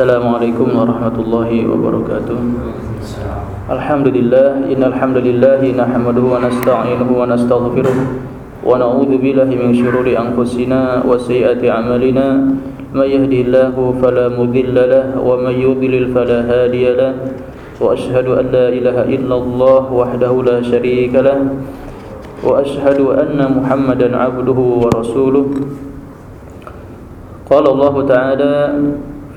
Assalamualaikum warahmatullahi wabarakatuh. Alhamdulillah Innal hamdalillah nahmaduhu wa nasta'inuhu wa nastaghfiruh wa na'udzu billahi min shururi anfusina wa sayyiati a'malina. May yahdihillahu fala mudilla lahu wa may yudlil fala hadiya lahu. Wa ashhadu an la ilaha illallah wahdahu la sharika lahu. Wa ashhadu anna Muhammadan 'abduhu wa rasuluh. Qala Allah ta'ala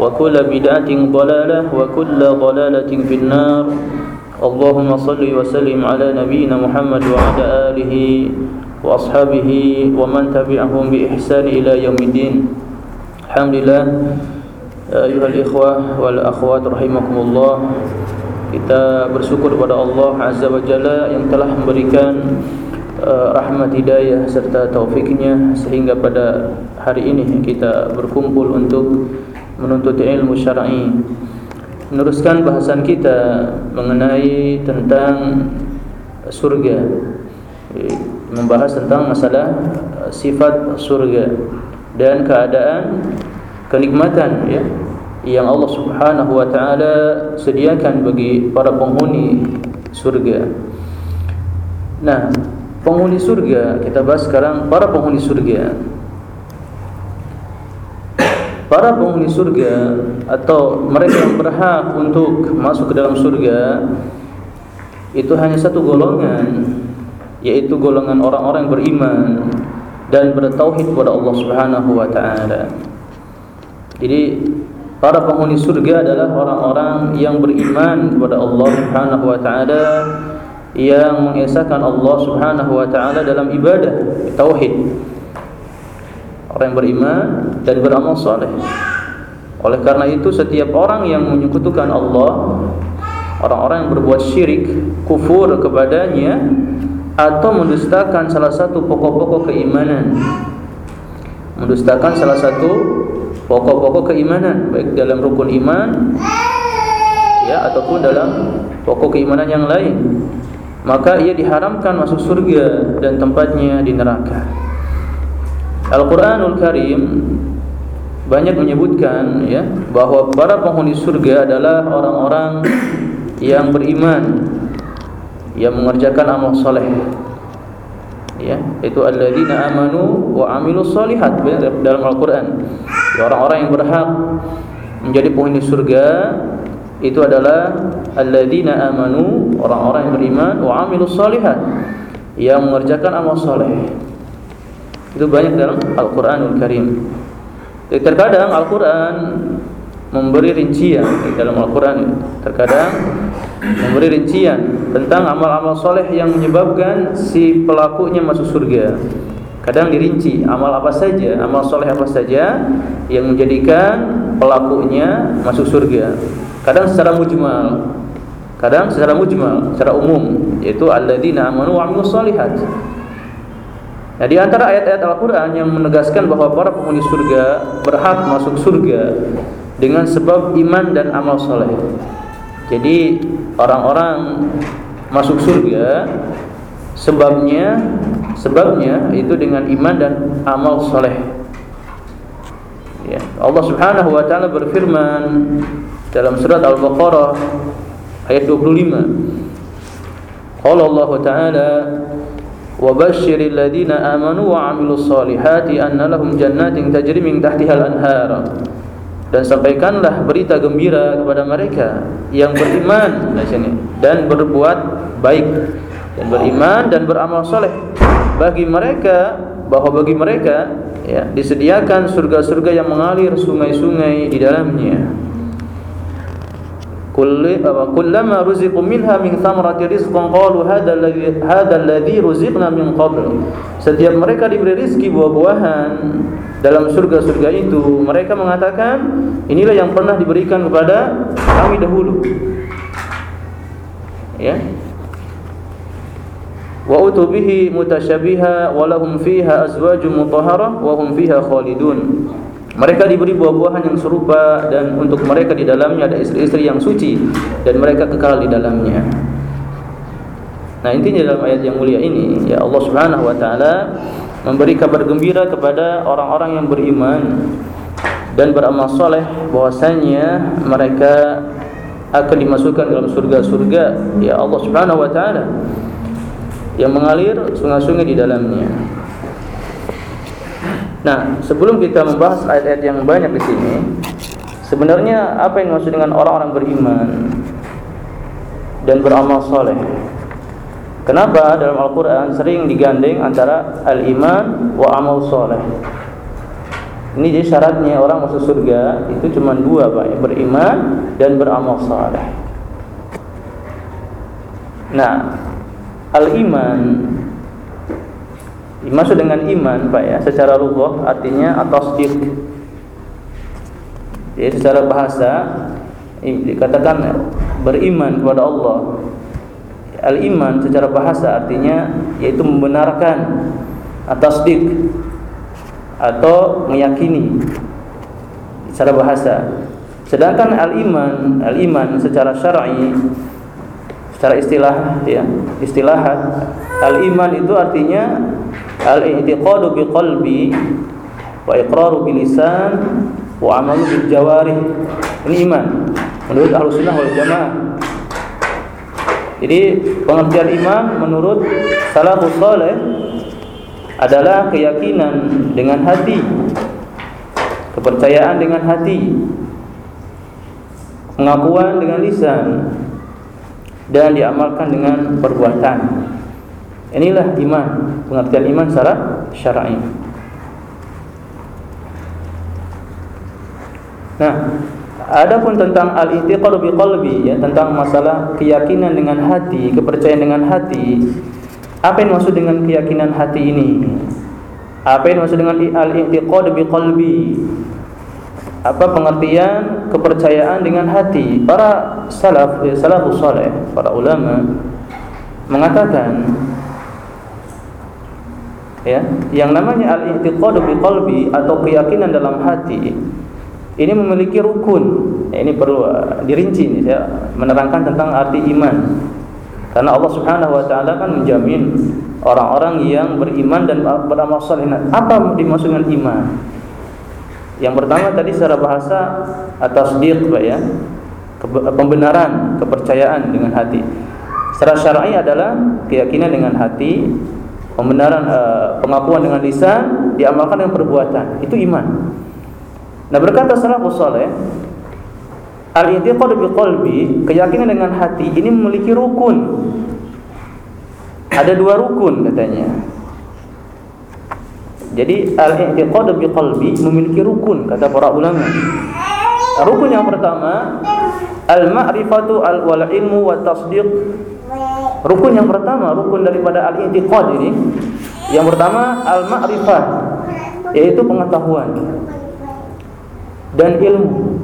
وكل بدعة ضلالة وكل ضلالة في النار اللهم صل وسلم على نبينا محمد وعلى آله وأصحابه ومن تبعهم بإحسان إلى يوم الدين الحمد لله أيها الإخوة والأخوات رحمكم الله kita bersyukur kepada Allah Azza wa Jalla yang telah memberikan uh, rahmat hidayah serta taufiknya sehingga pada hari ini kita berkumpul untuk menuntut ilmu syar'i. Meneruskan bahasan kita mengenai tentang surga. Membahas tentang masalah uh, sifat surga dan keadaan kenikmatan ya yang Allah Subhanahu wa taala sediakan bagi para penghuni surga. Nah, penghuni surga kita bahas sekarang para penghuni surga. Para penghuni surga atau mereka yang berhak untuk masuk ke dalam surga itu hanya satu golongan yaitu golongan orang-orang yang beriman dan bertauhid kepada Allah Subhanahu wa taala. Jadi para penghuni surga adalah orang-orang yang beriman kepada Allah Subhanahu wa taala yang mengesahkan Allah Subhanahu wa taala dalam ibadah tauhid. Orang yang beriman dan beramal saleh. Oleh karena itu setiap orang yang menyekutukan Allah, orang-orang yang berbuat syirik, kufur kepadanya atau mendustakan salah satu pokok-pokok keimanan. Mendustakan salah satu pokok-pokok keimanan baik dalam rukun iman ya ataupun dalam pokok keimanan yang lain maka ia diharamkan masuk surga dan tempatnya di neraka Al-Qur'anul Karim banyak menyebutkan ya bahwa para penghuni surga adalah orang-orang yang beriman yang mengerjakan amal soleh. Ya itu alladzina amanu wa amilus solihat dalam Al-Qur'an. Ya, orang-orang yang berhak menjadi penghuni surga itu adalah alladzina amanu orang-orang yang beriman wa amilus solihat yang mengerjakan amal soleh itu banyak dalam Al-Qur'anul Karim. Terkadang Al-Quran memberi rincian dalam Al-Quran terkadang memberi rincian tentang amal-amal soleh yang menyebabkan si pelakunya masuk surga. Kadang dirinci amal apa saja amal soleh apa saja yang menjadikan pelakunya masuk surga. Kadang secara mujmal kadang secara mujmal secara umum yaitu alladzina amanu wa amilus Nah, di antara ayat-ayat Al-Qur'an yang menegaskan bahwa para penghuni surga berhak masuk surga dengan sebab iman dan amal soleh. Jadi orang-orang masuk surga sebabnya sebabnya itu dengan iman dan amal soleh. Ya, Allah Subhanahu wa taala berfirman dalam surat Al-Baqarah ayat 25. Qala Allah Ta'ala وبشر الذين آمنوا وعملوا الصالحات أن لهم جنات تجري من تحتها الأنهار dan sampaikanlah berita gembira kepada mereka yang beriman di sini dan berbuat baik dan beriman dan beramal soleh bagi mereka bahwa bagi mereka ya disediakan surga-surga yang mengalir sungai-sungai di dalamnya kullama ruziqu minha min thamarati rizqan qalu hadha alladhi hadha alladhi ruziqna min qabl. Setiap mereka diberi rezeki buah-buahan dalam surga-surga itu mereka mengatakan inilah yang pernah diberikan kepada kami dahulu. Ya. Wa mereka diberi buah-buahan yang serupa dan untuk mereka di dalamnya ada istri-istri yang suci dan mereka kekal di dalamnya Nah intinya dalam ayat yang mulia ini ya Allah Subhanahu wa taala memberi kabar gembira kepada orang-orang yang beriman dan beramal soleh bahwasanya mereka akan dimasukkan dalam surga-surga ya Allah Subhanahu wa taala yang mengalir sungai-sungai di dalamnya. Nah, sebelum kita membahas ayat-ayat yang banyak di sini, sebenarnya apa yang dimaksud dengan orang-orang beriman dan beramal soleh? Kenapa dalam Al-Quran sering digandeng antara al-iman wa amal soleh? Ini jadi syaratnya orang masuk surga itu cuma dua pak, beriman dan beramal soleh. Nah, al-iman dimaksud dengan iman pak ya, secara lugah artinya atas dik. Jadi secara bahasa dikatakan beriman kepada Allah Al-iman secara bahasa artinya yaitu membenarkan atas dik atau meyakini secara bahasa. Sedangkan al-iman, al-iman secara syar'i secara istilah ya, istilahat al-iman itu artinya al-i'tiqadu bi qalbi wa iqraru bi lisan wa amalu bil jawarih. Ini iman menurut Ahlussunnah wal Jamaah. Jadi pengertian iman menurut salafus saleh adalah keyakinan dengan hati, kepercayaan dengan hati, pengakuan dengan lisan dan diamalkan dengan perbuatan. Inilah iman, pengertian iman secara syar'i. Nah, Adapun tentang al-i'tiqad bi qalbi ya tentang masalah keyakinan dengan hati, kepercayaan dengan hati. Apa yang maksud dengan keyakinan hati ini? Apa yang maksud dengan al-i'tiqad bi qalbi? Apa pengertian kepercayaan dengan hati? Para salaf, ya, salafus saleh, para ulama mengatakan ya, yang namanya al-i'tiqad bi qalbi atau keyakinan dalam hati ini memiliki rukun. Ya, ini perlu uh, dirinci nih saya menerangkan tentang arti iman. Karena Allah Subhanahu wa taala kan menjamin orang-orang yang beriman dan beramal saleh. Nah, apa dimaksud dengan iman? Yang pertama tadi secara bahasa atas tasdiq ya. Pembenaran, kepercayaan dengan hati. Secara syar'i adalah keyakinan dengan hati, pembenaran uh, pengakuan dengan lisan, diamalkan dengan perbuatan. Itu iman. Nah berkata salafus saleh, al-i'tiqad bi qalbi, keyakinan dengan hati ini memiliki rukun. Ada dua rukun katanya. Jadi al-i'tiqad bi qalbi memiliki rukun kata para ulama. Rukun yang pertama al-ma'rifatu al-wal ilmu wa tasdiq. Rukun yang pertama, rukun daripada al-i'tiqad ini yang pertama al-ma'rifah yaitu pengetahuan dan ilmu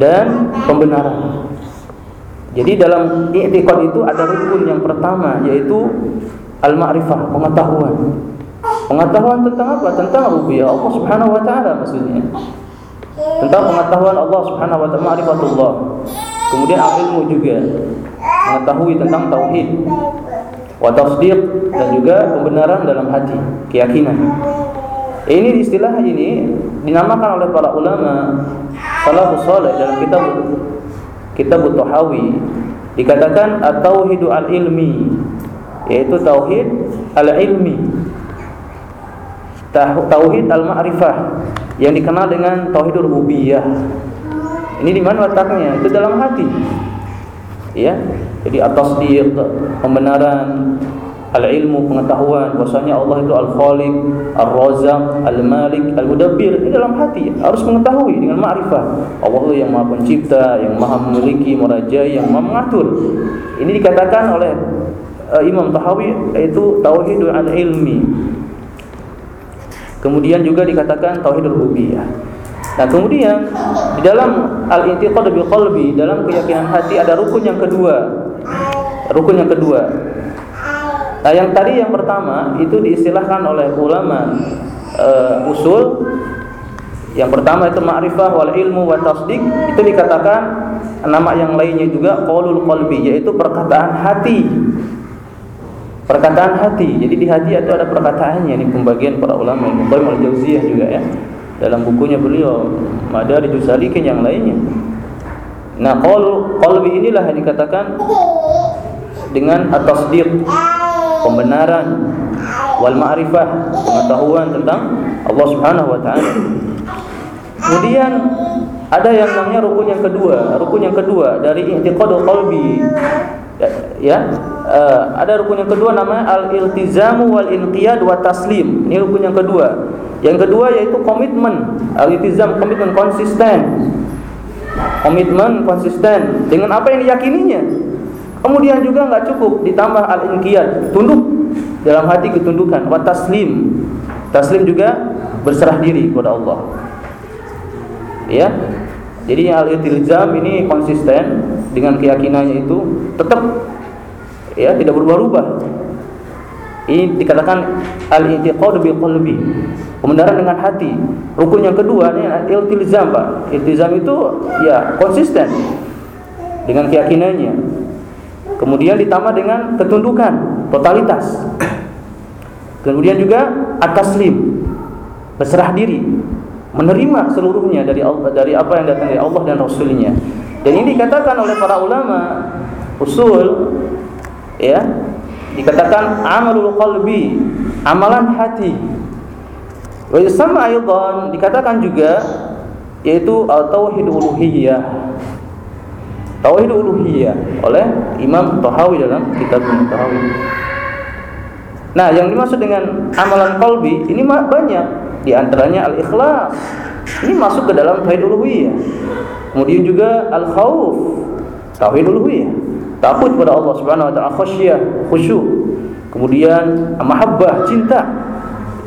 dan pembenaran. Jadi dalam i'tiqad itu ada rukun yang pertama yaitu al-ma'rifah, pengetahuan. Pengetahuan tentang apa? Tentang rububiyah Allah Subhanahu wa taala maksudnya. Tentang pengetahuan Allah Subhanahu wa taala, ma'rifatullah. Kemudian ilmu juga mengetahui tentang tauhid. Wa tasdiq dan juga pembenaran dalam hati, keyakinan. Ini istilah ini dinamakan oleh para ulama salafus saleh dalam kitab kitab Tuhawi dikatakan at-tauhidu al-ilmi yaitu tauhid al-ilmi tauhid al-ma'rifah yang dikenal dengan tauhid rububiyah. Ini di mana letaknya? Itu dalam hati. Ya. Jadi atas dia pembenaran al-ilmu pengetahuan bahwasanya Allah itu al-Khaliq, ar-Razzaq, al-Malik, al-Mudabbir ini dalam hati harus mengetahui dengan ma'rifah. Allah itu yang Maha Pencipta, yang Maha memiliki, merajai, yang Maha mengatur. Ini dikatakan oleh uh, Imam Tahawi yaitu tauhidul al-ilmi. Kemudian juga dikatakan tauhidul rububiyah. Nah, kemudian di dalam al-intiqad bil qalbi, dalam keyakinan hati ada rukun yang kedua. Rukun yang kedua Nah, yang tadi yang pertama itu diistilahkan oleh ulama uh, usul. Yang pertama itu ma'rifah wal ilmu wa tasdik itu dikatakan nama yang lainnya juga qaulul qalbi yaitu perkataan hati. Perkataan hati. Jadi di hati itu ada perkataannya ini pembagian para ulama Ibnu Qayyim al-Jauziyah juga ya. Dalam bukunya beliau Madarijus Salikin yang lainnya. Nah, qaulul qalbi inilah yang dikatakan dengan at-tasdiq pembenaran wal ma'rifah pengetahuan tentang Allah Subhanahu wa taala. Kemudian ada yang namanya rukun yang kedua, rukun yang kedua dari i'tiqadul qalbi. Ya, uh, ada rukun yang kedua namanya al-iltizamu wal inqiyad wa taslim. Ini rukun yang kedua. Yang kedua yaitu komitmen, al-iltizam komitmen konsisten. Komitmen konsisten dengan apa yang diyakininya Kemudian juga nggak cukup ditambah al-inqiyad, tunduk dalam hati ketundukan, wa taslim. Taslim juga berserah diri kepada Allah. Ya. Jadi al-iltizam ini konsisten dengan keyakinannya itu tetap ya tidak berubah-ubah. Ini dikatakan al-i'tiqad bil qalbi. Pembenaran dengan hati. Rukun yang kedua ini iltizam, Pak. Iltizam itu ya konsisten dengan keyakinannya Kemudian ditambah dengan ketundukan, totalitas. Kemudian juga at-taslim, berserah diri, menerima seluruhnya dari Allah, dari apa yang datang dari Allah dan Rasulnya. Dan ini dikatakan oleh para ulama usul, ya, dikatakan amalul qalbi, amalan hati. Wa sama aydan dikatakan juga yaitu tauhid uluhiyah Tauhid uluhiyah oleh Imam Tahawi dalam kitab Tahawi. Nah, yang dimaksud dengan amalan kolbi ini banyak, di antaranya al-ikhlas. Ini masuk ke dalam tauhid uluhiyah. Kemudian juga al-khauf, tauhid uluhiyah. Takut kepada Allah Subhanahu wa taala, khasyah, khusyuk. Kemudian mahabbah, cinta.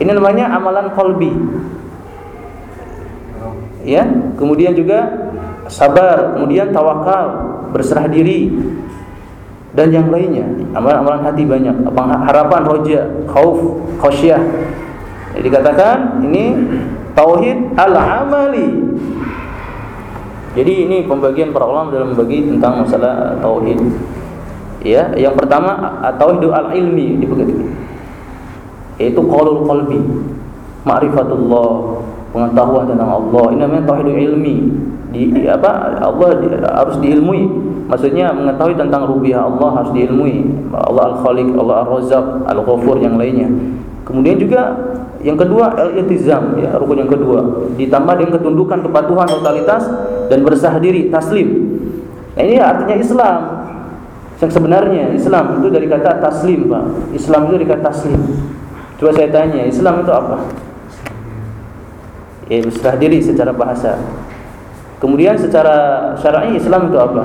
Ini namanya amalan kolbi. Ya, kemudian juga sabar, kemudian tawakal, berserah diri dan yang lainnya. Amalan-amalan hati banyak, harapan, roja, khauf, khasyah. Jadi dikatakan ini tauhid al-amali. Jadi ini pembagian para ulama dalam membagi tentang masalah tauhid. Ya, yang pertama tauhid al-ilmi dibagi. Yaitu qaulul qalbi, ma'rifatullah, pengetahuan tentang Allah. Ini namanya tauhid ilmi di, apa Allah di, harus diilmui maksudnya mengetahui tentang rububiyah Allah harus diilmui Allah al-Khaliq Allah ar-Razzaq al-Ghafur yang lainnya kemudian juga yang kedua al-iltizam ya rukun yang kedua ditambah dengan ketundukan kepatuhan totalitas dan bersah diri taslim nah, ini artinya Islam yang sebenarnya Islam itu dari kata taslim Pak Islam itu dari kata taslim coba saya tanya Islam itu apa ya berserah diri secara bahasa Kemudian secara syar'i Islam itu apa?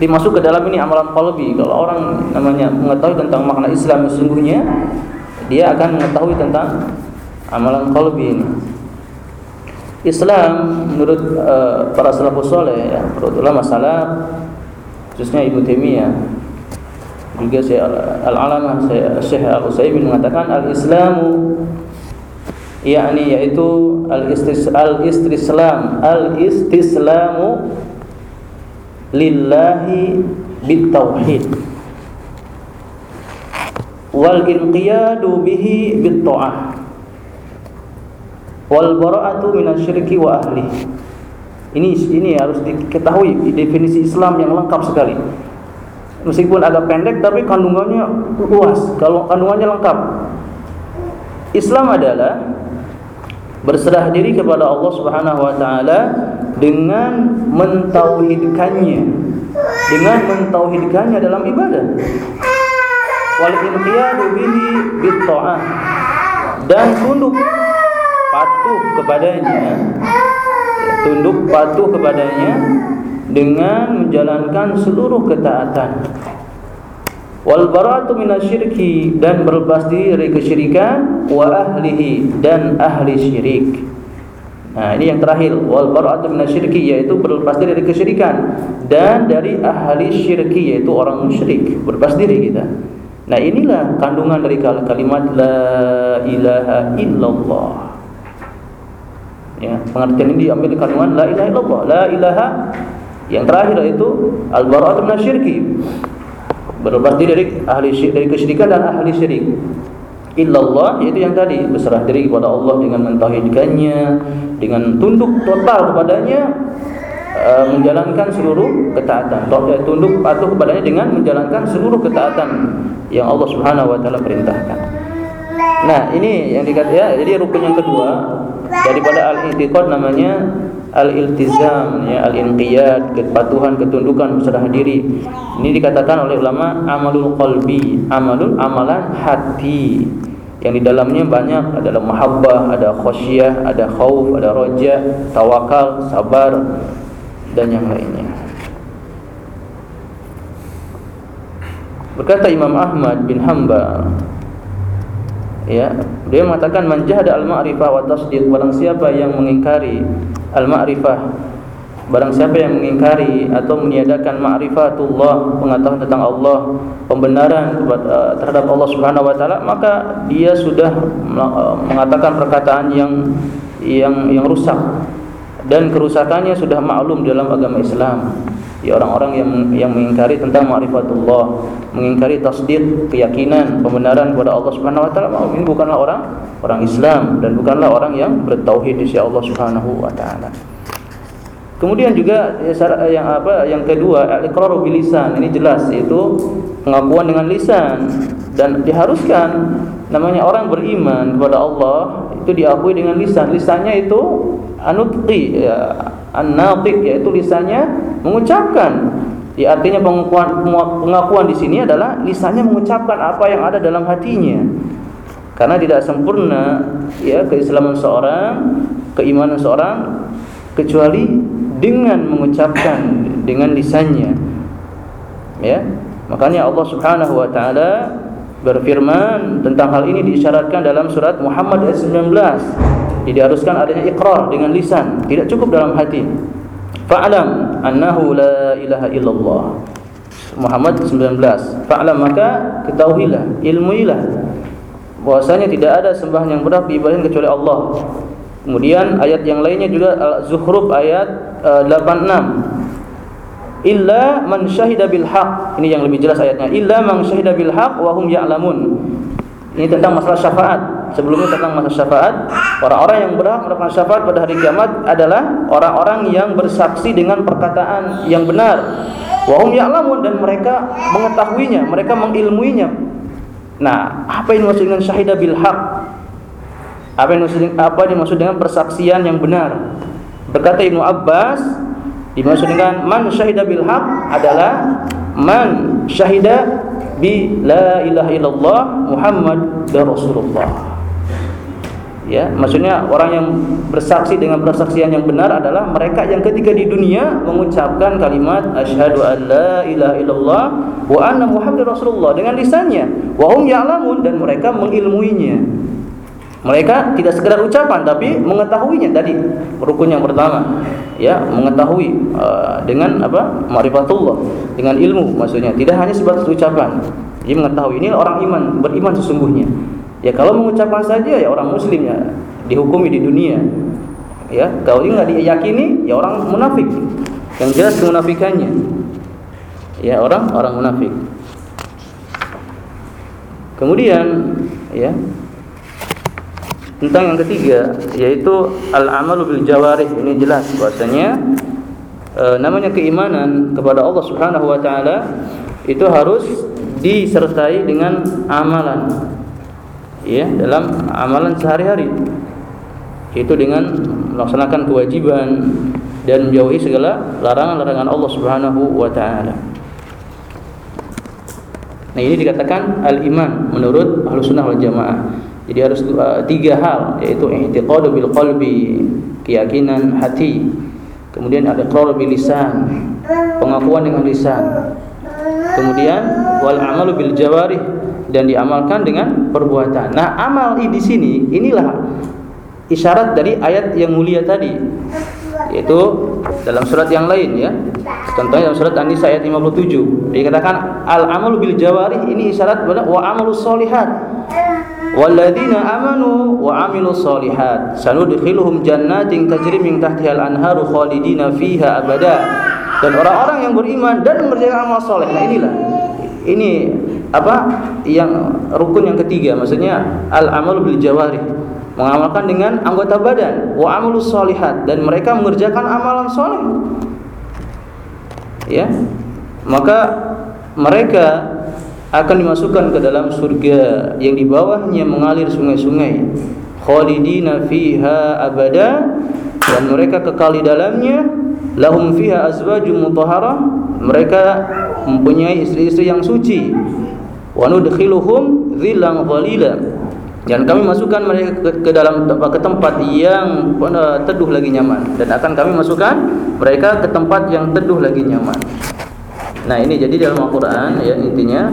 Dimasuk ke dalam ini amalan qalbi. Kalau orang namanya mengetahui tentang makna Islam sesungguhnya, dia akan mengetahui tentang amalan qalbi ini. Islam menurut uh, para salafus saleh ya, menurut ulama salaf khususnya Ibnu Taimiyah juga saya al-alamah Syekh Al-Utsaimin mengatakan al-Islamu yakni yaitu al-istis al-istislam al-istislamu lillahi bitauhid. Wal inqiyadu bihi bitta'ah wal bara'atu minasyirki wa ahli. Ini ini harus diketahui definisi Islam yang lengkap sekali. Meskipun agak pendek tapi kandungannya luas. Kalau kandungannya lengkap. Islam adalah berserah diri kepada Allah Subhanahu wa taala dengan mentauhidkannya. Dengan mentauhidkannya dalam ibadah. Wal inqiyadu bihi bit dan tunduk patuh kepadanya tunduk patuh kepadanya dengan menjalankan seluruh ketaatan wal bara'atu minasyirki dan berlepas diri dari kesyirikan wa ahlihi dan ahli syirik. Nah, ini yang terakhir wal bara'atu minasyirki yaitu berlepas diri dari kesyirikan dan dari ahli syirki yaitu orang musyrik. Berlepas diri kita. Nah, inilah kandungan dari kalimat la ilaha illallah. Ya, pengertian ini diambil kandungan la ilaha illallah. La ilaha yang terakhir itu al bara'atu minasyirki berlepas diri dari ahli syirik dari kesyirikan dan ahli syirik. Illallah yaitu yang tadi berserah diri kepada Allah dengan mentauhidkannya dengan tunduk total kepadanya uh, menjalankan seluruh ketaatan. Eh, tunduk patuh kepadanya dengan menjalankan seluruh ketaatan yang Allah Subhanahu wa taala perintahkan. Nah ini yang dikatakan ya jadi rukun yang kedua daripada al-i'tiqad namanya al-iltizam ya al-inqiyad kepatuhan ketundukan berserah diri. Ini dikatakan oleh ulama amalul qalbi amalul amalan hati. Yang di dalamnya banyak adalah mahabbah ada khasyah ada khauf ada roja tawakal sabar dan yang lainnya. Berkata Imam Ahmad bin Hanbal ya dia mengatakan manjahada al-ma'rifah wa tasdiq barang siapa yang mengingkari al-ma'rifah barang siapa yang mengingkari atau meniadakan ma'rifatullah pengetahuan tentang Allah pembenaran eh, terhadap Allah Subhanahu wa taala maka dia sudah eh, mengatakan perkataan yang yang yang rusak. Dan kerusakannya sudah maklum dalam agama Islam ya orang-orang yang yang mengingkari tentang ma'rifatullah mengingkari tasdid keyakinan pembenaran kepada Allah Subhanahu wa taala ini bukanlah orang orang Islam dan bukanlah orang yang bertauhid di sisi Allah Subhanahu wa taala. Kemudian juga ya, yang apa yang kedua al-iqraru bil lisan ini jelas yaitu pengakuan dengan lisan. Dan diharuskan namanya orang beriman kepada Allah itu diakui dengan lisan. Lisannya itu anutqi ya an-natiq yaitu lisannya mengucapkan. Ya artinya pengakuan pengakuan di sini adalah lisannya mengucapkan apa yang ada dalam hatinya. Karena tidak sempurna ya keislaman seorang, keimanan seorang kecuali dengan mengucapkan dengan lisannya. Ya. Makanya Allah Subhanahu wa taala berfirman tentang hal ini diisyaratkan dalam surat Muhammad ayat 19 diharuskan adanya ikrar dengan lisan, tidak cukup dalam hati. Fa'lam annahu la ilaha illallah. Muhammad 19. Fa'lam maka ketahuilah, ilmuilah bahwasanya tidak ada sembahan yang berhak diibadahi kecuali Allah. Kemudian ayat yang lainnya juga Al-Zukhruf ayat uh, 86. Illa man syahida bil haq. Ini yang lebih jelas ayatnya. Illa man syahida bil haq wa hum ya'lamun. Ini tentang masalah syafaat. Sebelumnya tentang masalah syafaat, orang-orang yang berhak mendapatkan syafaat pada hari kiamat adalah orang-orang yang bersaksi dengan perkataan yang benar. Wahum ya'lamun dan mereka mengetahuinya, mereka mengilmuinya. Nah, apa yang dimaksud dengan syahidah bil haq? Apa yang dimaksud dengan persaksian yang benar? Berkata Ibnu Abbas, dimaksud dengan man haq adalah man syahida bi la ilaha illallah Muhammad dan Rasulullah. Ya, maksudnya orang yang bersaksi dengan persaksian yang benar adalah mereka yang ketika di dunia mengucapkan kalimat asyhadu an la ilaha illallah wa anna Muhammad Rasulullah dengan lisannya, wa hum ya'lamun dan mereka mengilmuinya. Mereka tidak sekedar ucapan tapi mengetahuinya. Tadi rukun yang pertama ya mengetahui uh, dengan apa? Ma'rifatullah dengan ilmu maksudnya. Tidak hanya sebatas ucapan. Dia mengetahui ini orang iman beriman sesungguhnya ya kalau mengucapkan saja ya orang muslim ya. Dihukumi di dunia. Ya kalau ini nggak diyakini ya orang munafik. Yang jelas kemunafikannya. Ya orang orang munafik. Kemudian ya tentang yang ketiga yaitu al-amalu bil jawarih. Ini jelas bahwasanya e, namanya keimanan kepada Allah Subhanahu wa taala itu harus disertai dengan amalan ya dalam amalan sehari-hari itu dengan melaksanakan kewajiban dan menjauhi segala larangan-larangan Allah Subhanahu wa taala. Nah, ini dikatakan al-iman menurut Ahlussunnah wal Jamaah. Jadi harus uh, tiga hal yaitu i'tiqadu bil qalbi, keyakinan hati. Kemudian ada iqrar bil lisan, pengakuan dengan lisan. Kemudian wal amalu bil jawarih dan diamalkan dengan perbuatan. Nah, amal di sini inilah isyarat dari ayat yang mulia tadi yaitu dalam surat yang lain ya. Contohnya dalam surat An-Nisa ayat 57 dikatakan al amalu bil jawarih ini isyarat pada wa amalus solihat. Walladzina amanu wa amilus solihat. Sanudkhiluhum jannatin tajri min tahtiha al anharu khalidina fiha abada. Dan orang-orang yang beriman dan mengerjakan amal soleh. Nah inilah ini apa yang rukun yang ketiga maksudnya al amalu bil jawarih mengamalkan dengan anggota badan wa amalus solihat dan mereka mengerjakan amalan soleh ya maka mereka akan dimasukkan ke dalam surga yang di bawahnya mengalir sungai-sungai khalidina fiha abada dan mereka kekal di dalamnya lahum fiha azwajum mutahharah mereka mempunyai istri-istri yang suci wa nudkhiluhum dhillan dhalila dan kami masukkan mereka ke, ke dalam ke tempat yang uh, teduh lagi nyaman dan akan kami masukkan mereka ke tempat yang teduh lagi nyaman. Nah, ini jadi dalam Al-Qur'an ya intinya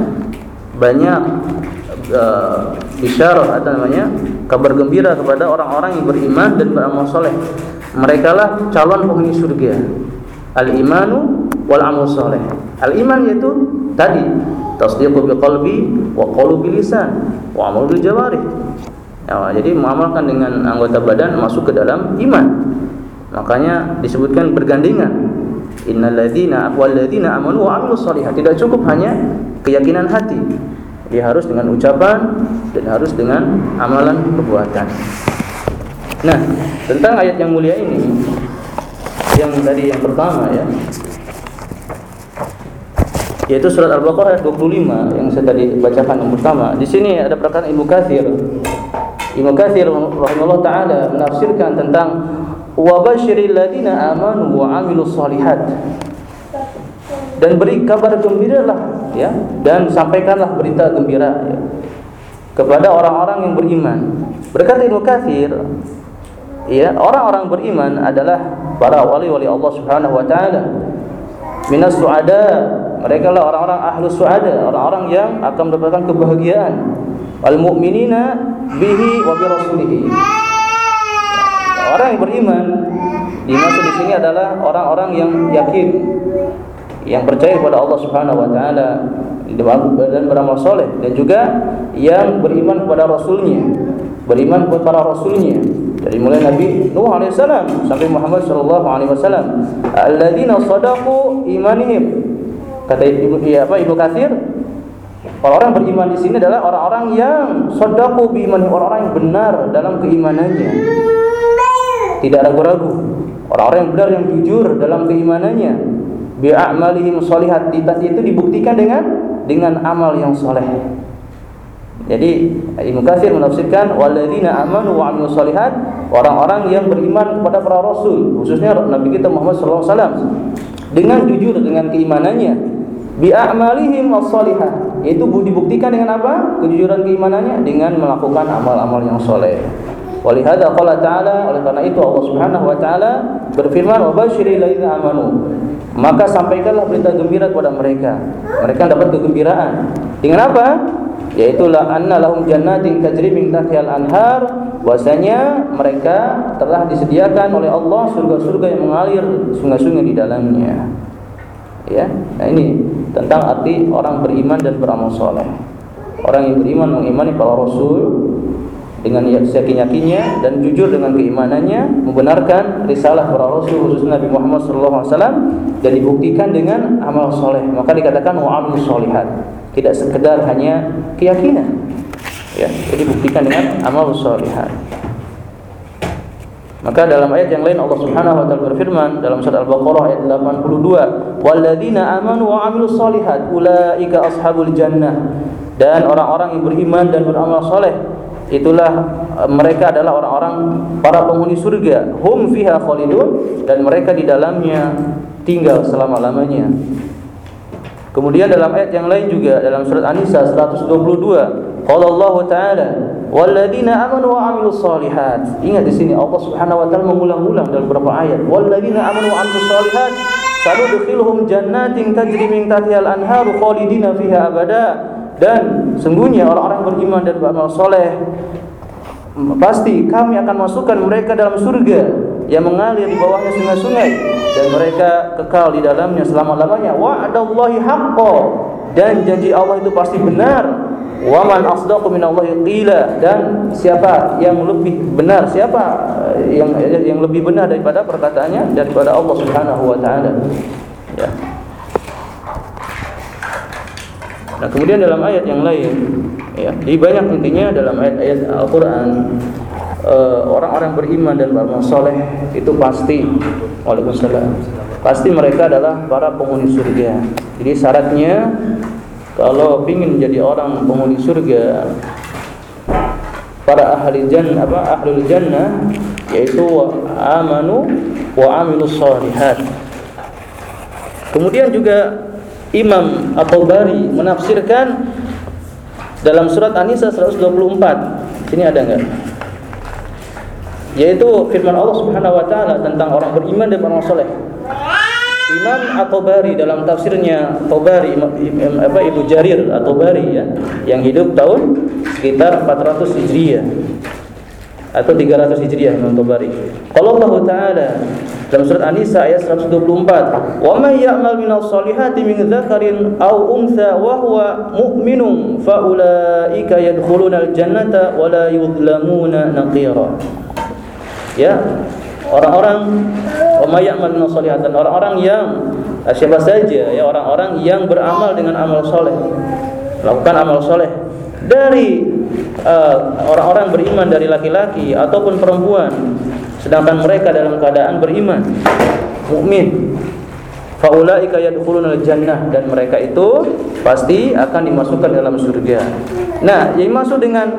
banyak uh, bisyarah atau namanya kabar gembira kepada orang-orang yang beriman dan beramal soleh. Mereka lah calon penghuni surga. Al-imanu wal amal soleh. Al-iman yaitu tadi tasdiqu biqalbi wa qalu bilisan wa amal bil jawarih. Ya, jadi mengamalkan dengan anggota badan masuk ke dalam iman. Makanya disebutkan bergandengan. Innalladzina walladzina amanu wa amilus shalihat. Tidak cukup hanya keyakinan hati. Dia harus dengan ucapan dan harus dengan amalan perbuatan. Nah, tentang ayat yang mulia ini yang tadi yang pertama ya yaitu surat Al-Baqarah ayat 25 yang saya tadi bacakan yang pertama. Di sini ada perkataan Ibnu Katsir. Ibnu Katsir rahimahullah taala menafsirkan tentang wa basyiril ladina amanu wa amilus solihat. Dan beri kabar gembiralah ya dan sampaikanlah berita gembira ya, kepada orang-orang yang beriman. Berkata Ibnu Katsir, ya, orang-orang beriman adalah para wali-wali Allah Subhanahu wa taala. Minas suada mereka lah orang-orang ahlu suada, orang-orang yang akan mendapatkan kebahagiaan. Al mu'minina bihi wa bi rasulihi. Orang yang beriman dimaksud di sini adalah orang-orang yang yakin yang percaya kepada Allah Subhanahu wa taala dan beramal soleh dan juga yang beriman kepada rasulnya beriman kepada para rasulnya dari mulai Nabi Nuh alaihissalam sampai Muhammad sallallahu alaihi wasallam alladzina sadaqu imanihim Kata Ibu ya apa Ibu Katsir, orang-orang beriman di sini adalah orang-orang yang sadaku bimani orang-orang yang benar dalam keimanannya. Tidak ragu-ragu. Orang-orang yang benar yang jujur dalam keimanannya. Bi'amalihim sholihat itu dibuktikan dengan dengan amal yang soleh. Jadi Ibnu Katsir menafsirkan walladzina amanu wa amilus sholihat orang-orang yang beriman kepada para rasul khususnya Nabi kita Muhammad sallallahu alaihi wasallam dengan jujur dengan keimanannya bi a'malihim as-salihah itu dibuktikan dengan apa? Kejujuran keimanannya dengan melakukan amal-amal yang soleh. Walihada qala ta'ala oleh karena itu Allah Subhanahu wa taala berfirman wa basyiril ladzina amanu. Maka sampaikanlah berita gembira kepada mereka. Mereka dapat kegembiraan. Dengan apa? Yaitu la anna lahum jannatin tajri min tahtiha anhar. Bahwasanya mereka telah disediakan oleh Allah surga-surga yang mengalir sungai-sungai di dalamnya ya nah ini tentang arti orang beriman dan beramal soleh. Orang yang beriman mengimani para rasul dengan yakin-yakinnya dan jujur dengan keimanannya membenarkan risalah para rasul khususnya Nabi Muhammad SAW dan dibuktikan dengan amal soleh. Maka dikatakan wa amal solihat. Tidak sekedar hanya keyakinan. Ya jadi buktikan dengan amal solihat maka dalam ayat yang lain Allah Subhanahu wa taala berfirman dalam surat Al-Baqarah ayat 82, "Walladzina amanu wa 'amilus shalihat ulaika ashabul jannah." Dan orang-orang yang beriman dan beramal soleh itulah eh, mereka adalah orang-orang para penghuni surga hum fiha khalidun dan mereka di dalamnya tinggal selama-lamanya kemudian dalam ayat yang lain juga dalam surat An-Nisa 122 qala Allah taala walladzina amanu wa amilus solihat. Ingat di sini Allah Subhanahu wa taala mengulang-ulang dalam beberapa ayat. Walladzina amanu wa amilus solihat sanudkhiluhum jannatin tajri min tahtiha al-anharu khalidina fiha abada. Dan sungguhnya orang-orang beriman dan beramal soleh pasti kami akan masukkan mereka dalam surga yang mengalir di bawahnya sungai-sungai. Dan mereka kekal di dalamnya selama-lamanya. Wa'adallahi haqqo. Dan janji Allah itu pasti benar wa man asdaqu minallahi qila. Dan siapa yang lebih benar siapa yang yang lebih benar daripada perkataannya daripada Allah Subhanahu wa taala. Ya. Nah, kemudian dalam ayat yang lain, ya, di banyak intinya dalam ayat-ayat Al-Qur'an uh, orang-orang beriman dan beramal soleh itu pasti Waalaikumsalam pasti mereka adalah para penghuni surga. Jadi syaratnya kalau ingin menjadi orang penghuni surga para ahli jannah apa ahlul jannah yaitu amanu wa amilus solihat. Kemudian juga Imam At-Tabari menafsirkan dalam surat An-Nisa 124. Sini ada enggak? Yaitu firman Allah Subhanahu wa taala tentang orang beriman dan orang soleh. Imam At-Tabari dalam tafsirnya Tabari apa Ibu Jarir At-Tabari ya yang hidup tahun sekitar 400 Hijriah atau 300 Hijriah Imam Tabari. Kalau Allah Taala dalam surat An-Nisa ayat 124, "Wa may ya'mal minas solihati min dzakarin aw untha wa huwa mu'minun fa ulaika yadkhuluna al-jannata wa la yudlamuna naqira." Ya, orang-orang wa may ya'mal minas solihati orang-orang yang siapa saja ya orang-orang yang beramal dengan amal soleh lakukan amal soleh. Dari uh, orang-orang uh, beriman dari laki-laki ataupun perempuan sedangkan mereka dalam keadaan beriman mukmin faulaika yadkhuluna jannah dan mereka itu pasti akan dimasukkan dalam surga. Nah, yang maksud dengan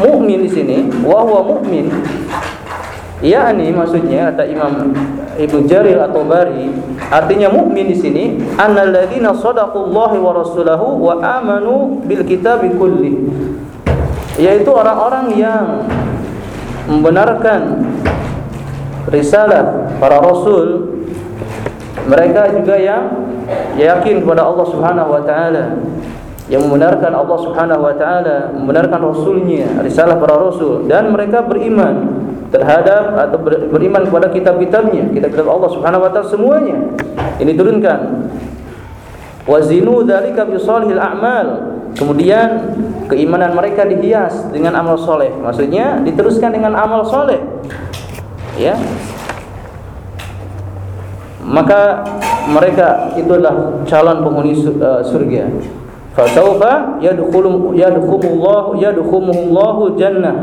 mukmin di sini wa huwa mukmin yakni maksudnya kata Imam Ibnu Jarir atau Bari artinya mukmin di sini annalladzina sadaqallahi wa rasulahu wa amanu bil kitabi kulli. Yaitu orang-orang yang membenarkan risalah para rasul mereka juga yang yakin kepada Allah Subhanahu wa taala yang membenarkan Allah Subhanahu wa taala membenarkan rasulnya risalah para rasul dan mereka beriman terhadap atau beriman kepada kitab-kitabnya kitab-kitab Allah Subhanahu wa taala semuanya ini turunkan wazinu dzalika bi salihil a'mal Kemudian keimanan mereka dihias dengan amal soleh. Maksudnya diteruskan dengan amal soleh. Ya. Maka mereka itulah calon penghuni uh, surga. Fasaufa yadkhulu yadkhumullahu yadkhumuhullahu jannah.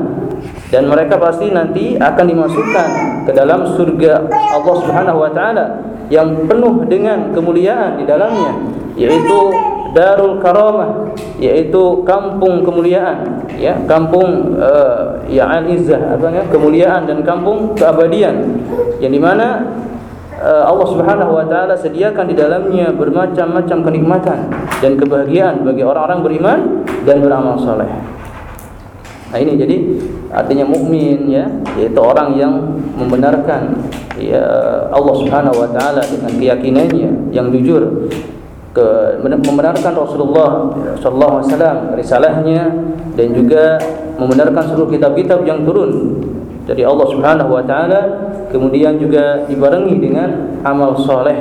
Dan mereka pasti nanti akan dimasukkan ke dalam surga Allah Subhanahu wa taala yang penuh dengan kemuliaan di dalamnya, yaitu Darul Karamah yaitu kampung kemuliaan ya kampung uh, ya al-izzah apa ya kemuliaan dan kampung keabadian yang di mana uh, Allah Subhanahu wa taala sediakan di dalamnya bermacam-macam kenikmatan dan kebahagiaan bagi orang-orang beriman dan beramal saleh. Nah ini jadi artinya mukmin ya yaitu orang yang membenarkan ya Allah Subhanahu wa taala dengan keyakinannya yang jujur ke membenarkan Rasulullah sallallahu alaihi wasallam risalahnya dan juga membenarkan seluruh kitab-kitab yang turun dari Allah Subhanahu wa taala kemudian juga dibarengi dengan amal soleh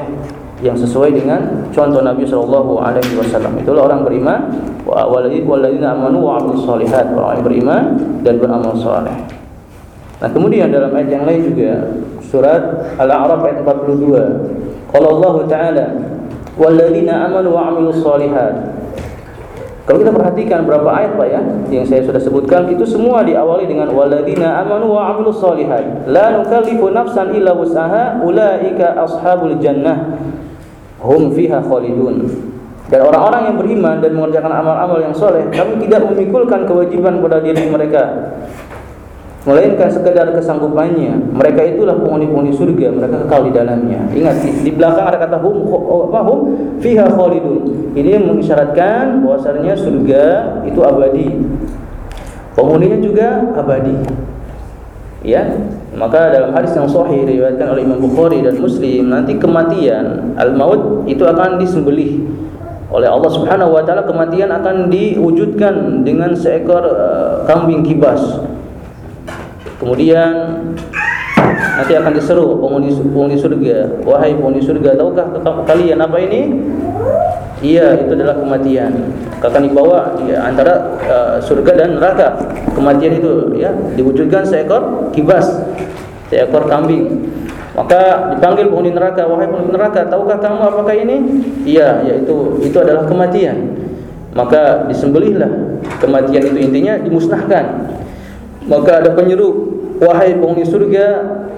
yang sesuai dengan contoh Nabi sallallahu alaihi wasallam itulah orang beriman wa walladzina amanu wa amilus solihat orang yang beriman dan beramal soleh Nah, kemudian dalam ayat yang lain juga surat Al-A'raf ayat 42. Qala Allah Ta'ala walladzina amanu wa amilus solihat. Kalau kita perhatikan berapa ayat Pak ya yang saya sudah sebutkan itu semua diawali dengan walladzina amanu wa amilus solihat. La nukallifu nafsan illa wus'aha ulaika ashabul jannah hum fiha khalidun. Dan orang-orang yang beriman dan mengerjakan amal-amal yang soleh, kami tidak memikulkan kewajiban pada diri mereka melainkan sekedar kesanggupannya. Mereka itulah penghuni-penghuni surga, mereka kekal di dalamnya. Ingat di, belakang ada kata hum apa hum fiha khalidun. Ini mengisyaratkan bahwasanya surga itu abadi. Penghuninya juga abadi. Ya, maka dalam hadis yang sahih diriwayatkan oleh Imam Bukhari dan Muslim nanti kematian al-maut itu akan disembelih oleh Allah Subhanahu wa taala. Kematian akan diwujudkan dengan seekor uh, kambing kibas. Kemudian nanti akan diseru penghuni penghuni surga, wahai penghuni surga, tahukah kalian apa ini? Iya, itu adalah kematian. Akan dibawa ya, antara uh, surga dan neraka. Kematian itu ya diwujudkan seekor kibas, seekor kambing. Maka dipanggil penghuni neraka, wahai penghuni neraka, tahukah kamu apakah ini? Iya, yaitu itu adalah kematian. Maka disembelihlah kematian itu intinya dimusnahkan. Maka ada penyeru wahai penghuni surga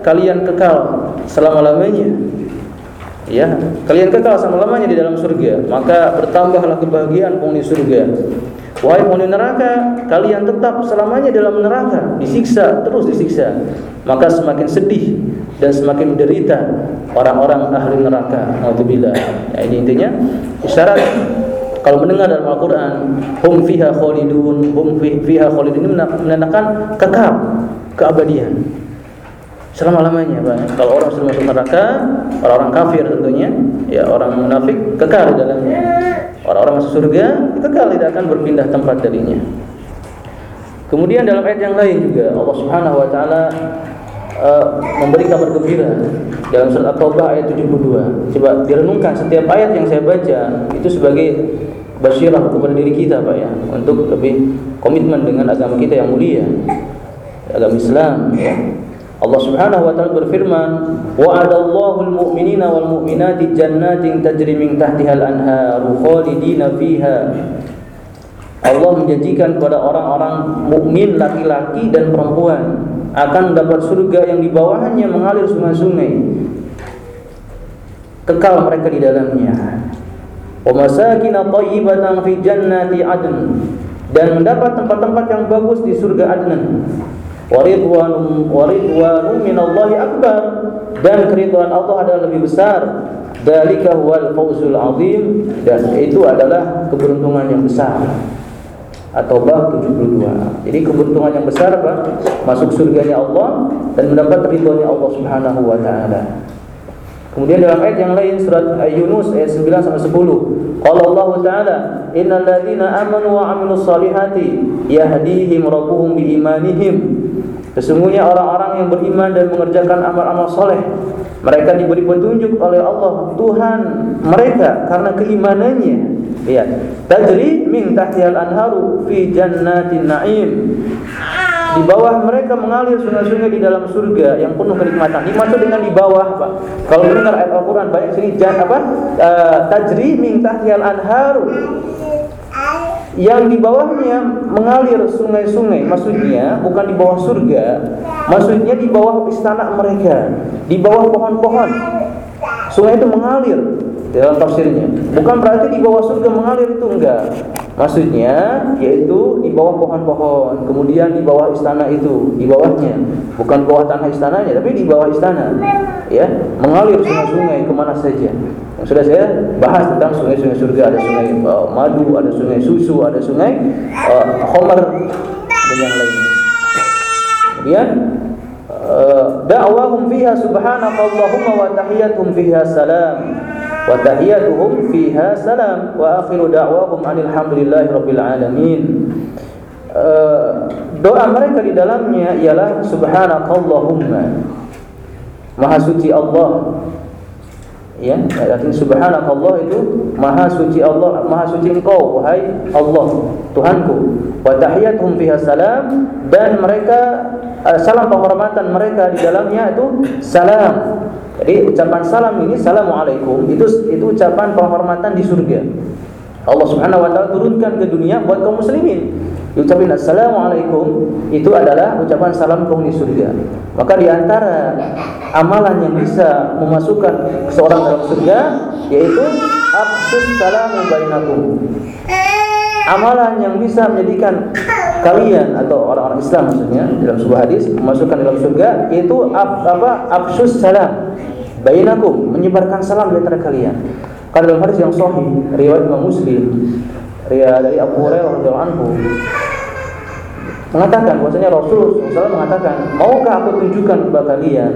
kalian kekal selama-lamanya ya kalian kekal selama-lamanya di dalam surga maka bertambahlah kebahagiaan penghuni surga. Wahai penghuni neraka kalian tetap selamanya dalam neraka disiksa terus disiksa. Maka semakin sedih dan semakin menderita orang-orang ahli neraka. Naudzubillah ya ini intinya isyarat. Kalau mendengar dalam Al-Quran hum fiha khalidun hum fiha khalidun ini menandakan kekal keabadian selama-lamanya Pak. Kalau orang sudah masuk neraka, orang-orang kafir tentunya, ya orang munafik kekal di dalamnya. Orang-orang masuk surga kekal tidak akan berpindah tempat darinya. Kemudian dalam ayat yang lain juga Allah Subhanahu wa taala uh, memberi kabar gembira dalam surat At-Taubah ayat 72. Coba direnungkan setiap ayat yang saya baca itu sebagai basyirah kepada diri kita Pak ya untuk lebih komitmen dengan agama kita yang mulia agama Islam ya. Allah Subhanahu wa taala berfirman, "Wa'adallahu al-mu'minina wal mu'minati jannatin tajri min tahtiha al-anharu khalidina fiha." Allah menjanjikan kepada orang-orang mukmin laki-laki dan perempuan akan mendapat surga yang di bawahnya mengalir sungai-sungai. Kekal mereka di dalamnya. Wa masakin thayyibatan fi jannati adn dan mendapat tempat-tempat yang bagus di surga Adnan waridwanum waridwanu minallahi akbar dan keridhaan Allah adalah lebih besar dalika huwal fawzul azim dan itu adalah keberuntungan yang besar atau bab 72. Jadi keberuntungan yang besar apa? Masuk surganya Allah dan mendapat ridhonya Allah Subhanahu wa taala. Kemudian dalam ayat yang lain surat Yunus ayat 9 sampai 10, qala Allah taala, "Innal ladzina amanu wa 'amilus solihati yahdihim rabbuhum bi imanihim." Sesungguhnya orang-orang yang beriman dan mengerjakan amal-amal soleh Mereka diberi petunjuk oleh Allah Tuhan mereka karena keimanannya Ya, Tajri min tahtiyal anharu fi jannatin na'im di bawah mereka mengalir sungai-sungai di dalam surga yang penuh kenikmatan. Dimaksud dengan di bawah, Pak. Kalau mendengar ayat Al-Qur'an banyak sini apa? Uh, tajri min tahtiyal anharu yang di bawahnya mengalir sungai-sungai. Maksudnya bukan di bawah surga. Maksudnya di bawah istana mereka. Di bawah pohon-pohon. Sungai itu mengalir dalam tafsirnya. Bukan berarti di bawah surga mengalir itu enggak maksudnya yaitu di bawah pohon-pohon kemudian di bawah istana itu di bawahnya. Bukan bawah tanah istananya tapi di bawah istana. Ya mengalir sungai-sungai ke mana saja. Yang sudah saya bahas tentang sungai-sungai surga ada sungai uh, madu, ada sungai susu, ada sungai uh, khomer dan yang lainnya. Kemudian uh, da'wahum fiha subhanaka Allahumma wa tahiyyatuhum fiha salam wa tahiyyatuhum fiha salam. Wa akhiru da'wahum alhamdulillahi rabbil alamin. Uh, doa mereka di dalamnya ialah subhanaka Allahumma Maha suci Allah. Ya artinya subhanallah itu maha suci Allah maha suci engkau wahai Allah Tuhanku. Wa tahiyatuhum fiha salam. Dan mereka uh, salam penghormatan mereka di dalamnya itu salam jadi ucapan salam ini assalamualaikum itu itu ucapan penghormatan di surga Allah Subhanahu wa taala turunkan ke dunia buat kaum muslimin Ucapin Assalamualaikum itu adalah ucapan salam penghuni surga. Maka di antara amalan yang bisa memasukkan seorang dalam surga yaitu afsus salam bainakum. Amalan yang bisa menjadikan kalian atau orang-orang Islam maksudnya dalam sebuah hadis masukkan dalam surga itu apa afsus salam bainakum menyebarkan salam di antara kalian. Kalau dalam hadis yang sahih riwayat Imam Muslim riwayat dari Abu Hurairah radhiyallahu anhu mengatakan bahwasanya Rasul SAW mengatakan maukah aku tunjukkan kepada kalian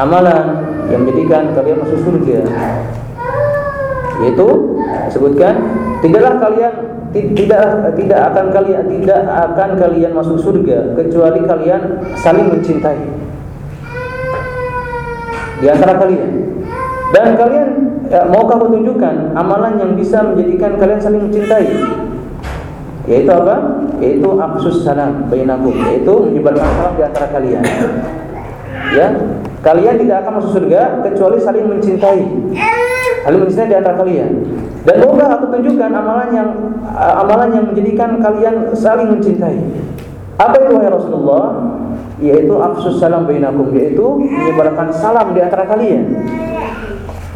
amalan yang menjadikan kalian masuk surga yaitu sebutkan tidaklah kalian tidak tidak akan kalian tidak akan kalian masuk surga kecuali kalian saling mencintai. Di antara kalian. Dan kalian ya, maukah tunjukkan amalan yang bisa menjadikan kalian saling mencintai? Yaitu apa? Yaitu aksus salam bainakum. Yaitu menyebarkan salam di antara kalian. Ya kalian tidak akan masuk surga kecuali saling mencintai saling mencintai di antara kalian. Dan semoga aku tunjukkan amalan yang amalan yang menjadikan kalian saling mencintai. Apa itu wahai Rasulullah? Yaitu aksus salam bainakum yaitu menyebarkan salam di antara kalian.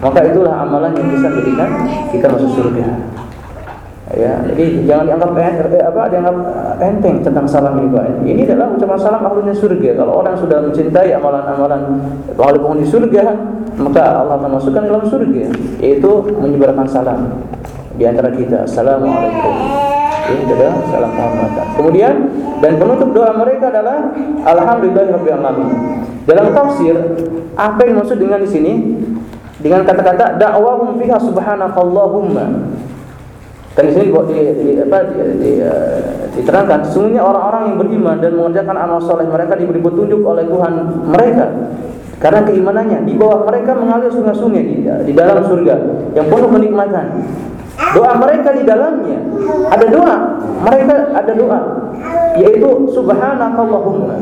Maka itulah amalan yang bisa menjadikan kita masuk surga ya jadi jangan dianggap eh, apa dianggap eh, enteng tentang salam Pak. Ini adalah ucapan salam akhirnya surga. Kalau orang sudah mencintai amalan-amalan penghuni penghuni surga maka Allah akan masukkan dalam surga. Yaitu menyebarkan salam di antara kita. Assalamualaikum. Ini adalah salam kehormatan kemudian dan penutup doa mereka adalah alhamdulillahirabbil dalam tafsir apa yang maksud dengan di sini? Dengan kata-kata dakwahum fiha subhanakallahumma dan di sini di, di, apa, di, di, uh, diterangkan sesungguhnya orang-orang yang beriman dan mengerjakan amal soleh mereka diberi petunjuk oleh Tuhan mereka karena keimanannya di bawah mereka mengalir sungai-sungai di, di dalam surga yang penuh kenikmatan. Doa mereka di dalamnya ada doa, mereka ada doa yaitu subhanakallahumma.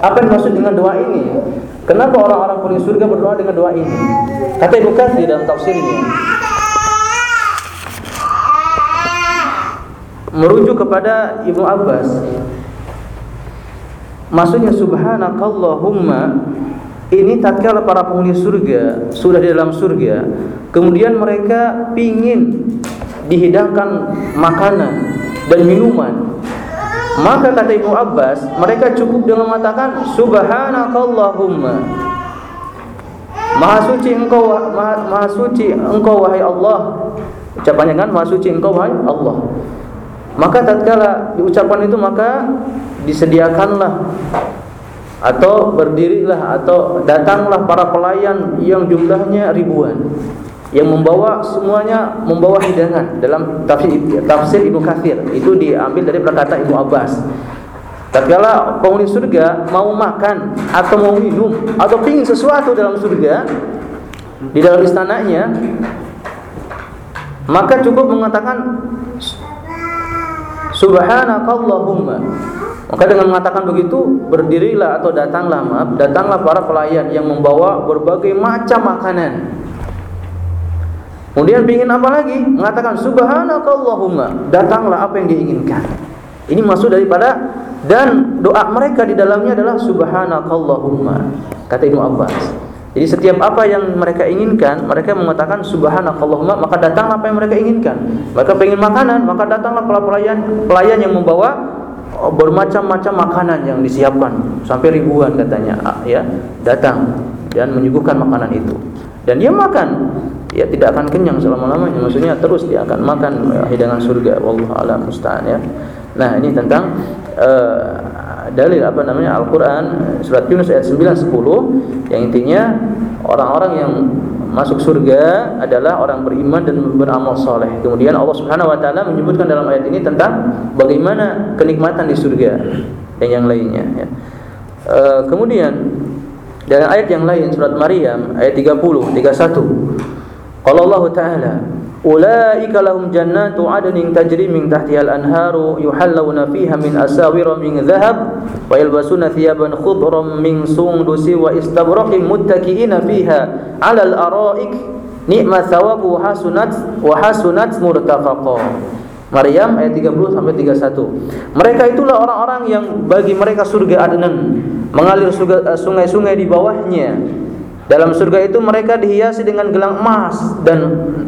Apa yang maksud dengan doa ini? Kenapa orang-orang penghuni surga berdoa dengan doa ini? Kata Ibnu Katsir dalam tafsirnya, merujuk kepada Ibnu Abbas. Maksudnya subhanakallahumma ini tatkala para penghuni surga sudah di dalam surga, kemudian mereka ingin dihidangkan makanan dan minuman. Maka kata Ibnu Abbas, mereka cukup dengan mengatakan subhanakallahumma. Maha suci engkau maha, maha suci engkau wahai Allah. Ucapannya kan maha suci engkau wahai Allah. Maka tatkala diucapkan itu maka disediakanlah atau berdirilah atau datanglah para pelayan yang jumlahnya ribuan yang membawa semuanya membawa hidangan dalam tafsir tafsir Ibnu Katsir itu diambil dari perkataan Ibnu Abbas. Tatkala penghuni surga mau makan atau mau minum atau ingin sesuatu dalam surga di dalam istananya maka cukup mengatakan Subhanakallahumma. Maka dengan mengatakan begitu, berdirilah atau datanglah maaf, datanglah para pelayan yang membawa berbagai macam makanan. Kemudian ingin apa lagi? Mengatakan subhanakallahumma, datanglah apa yang diinginkan. Ini maksud daripada dan doa mereka di dalamnya adalah subhanakallahumma. Kata Ibnu Abbas. Jadi setiap apa yang mereka inginkan, mereka mengatakan subhanakallahumma, maka datanglah apa yang mereka inginkan. Mereka ingin makanan, maka datanglah pelayan pelayan yang membawa oh, bermacam-macam makanan yang disiapkan sampai ribuan katanya, ah, ya, datang dan menyuguhkan makanan itu. Dan dia makan, ya tidak akan kenyang selama-lamanya. Maksudnya terus dia akan makan ya, hidangan surga. Wallahu a'lam ya. Nah, ini tentang uh, dalil apa namanya Al-Qur'an surat Yunus ayat 9 10 yang intinya orang-orang yang masuk surga adalah orang beriman dan beramal soleh. Kemudian Allah Subhanahu wa taala menyebutkan dalam ayat ini tentang bagaimana kenikmatan di surga dan yang lainnya ya. E, kemudian dalam ayat yang lain surat Maryam ayat 30 31 Qala Allah taala Ulaika lahum jannatu adnin tajri min tahtiha al-anharu yuhallawna fiha min asawira min dhahab wa yalbasuna thiyaban khudran min sundusi wa istabraqin muttaki'ina fiha 'ala al-ara'ik ni'ma thawabu wa hasunat wa hasunat murtafaqa. Maryam ayat 30 sampai 31. Mereka itulah orang-orang yang bagi mereka surga Adnan, mengalir sungai-sungai di bawahnya Dalam surga itu mereka dihiasi dengan gelang emas dan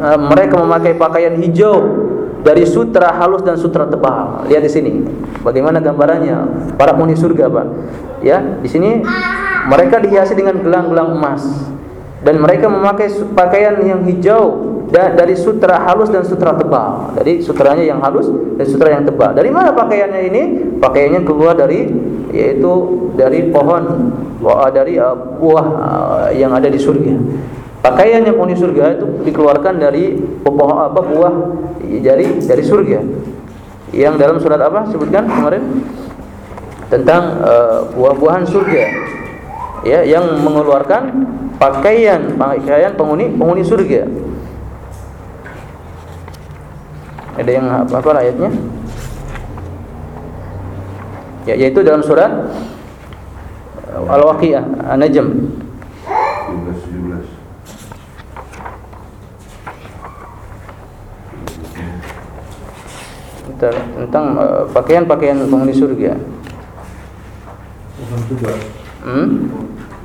uh, mereka memakai pakaian hijau dari sutra halus dan sutra tebal. Lihat di sini. Bagaimana gambarannya para penghuni surga, Pak. Ya, di sini mereka dihiasi dengan gelang-gelang emas dan mereka memakai pakaian yang hijau dari sutra halus dan sutra tebal. Jadi sutranya yang halus dan sutra yang tebal. Dari mana pakaiannya ini? Pakaiannya keluar dari yaitu dari pohon dari uh, buah uh, yang ada di surga. Pakaian yang penghuni surga itu dikeluarkan dari pohon apa buah dari dari surga. Yang dalam surat apa sebutkan kemarin tentang uh, buah-buahan surga. Ya, yang mengeluarkan pakaian pakaian penghuni penghuni surga. Ada yang apa, apa ayatnya? Ya, yaitu dalam surat Al-Waqiah An-Najm tentang uh, pakaian-pakaian penghuni surga. Pohon tuba. Hmm?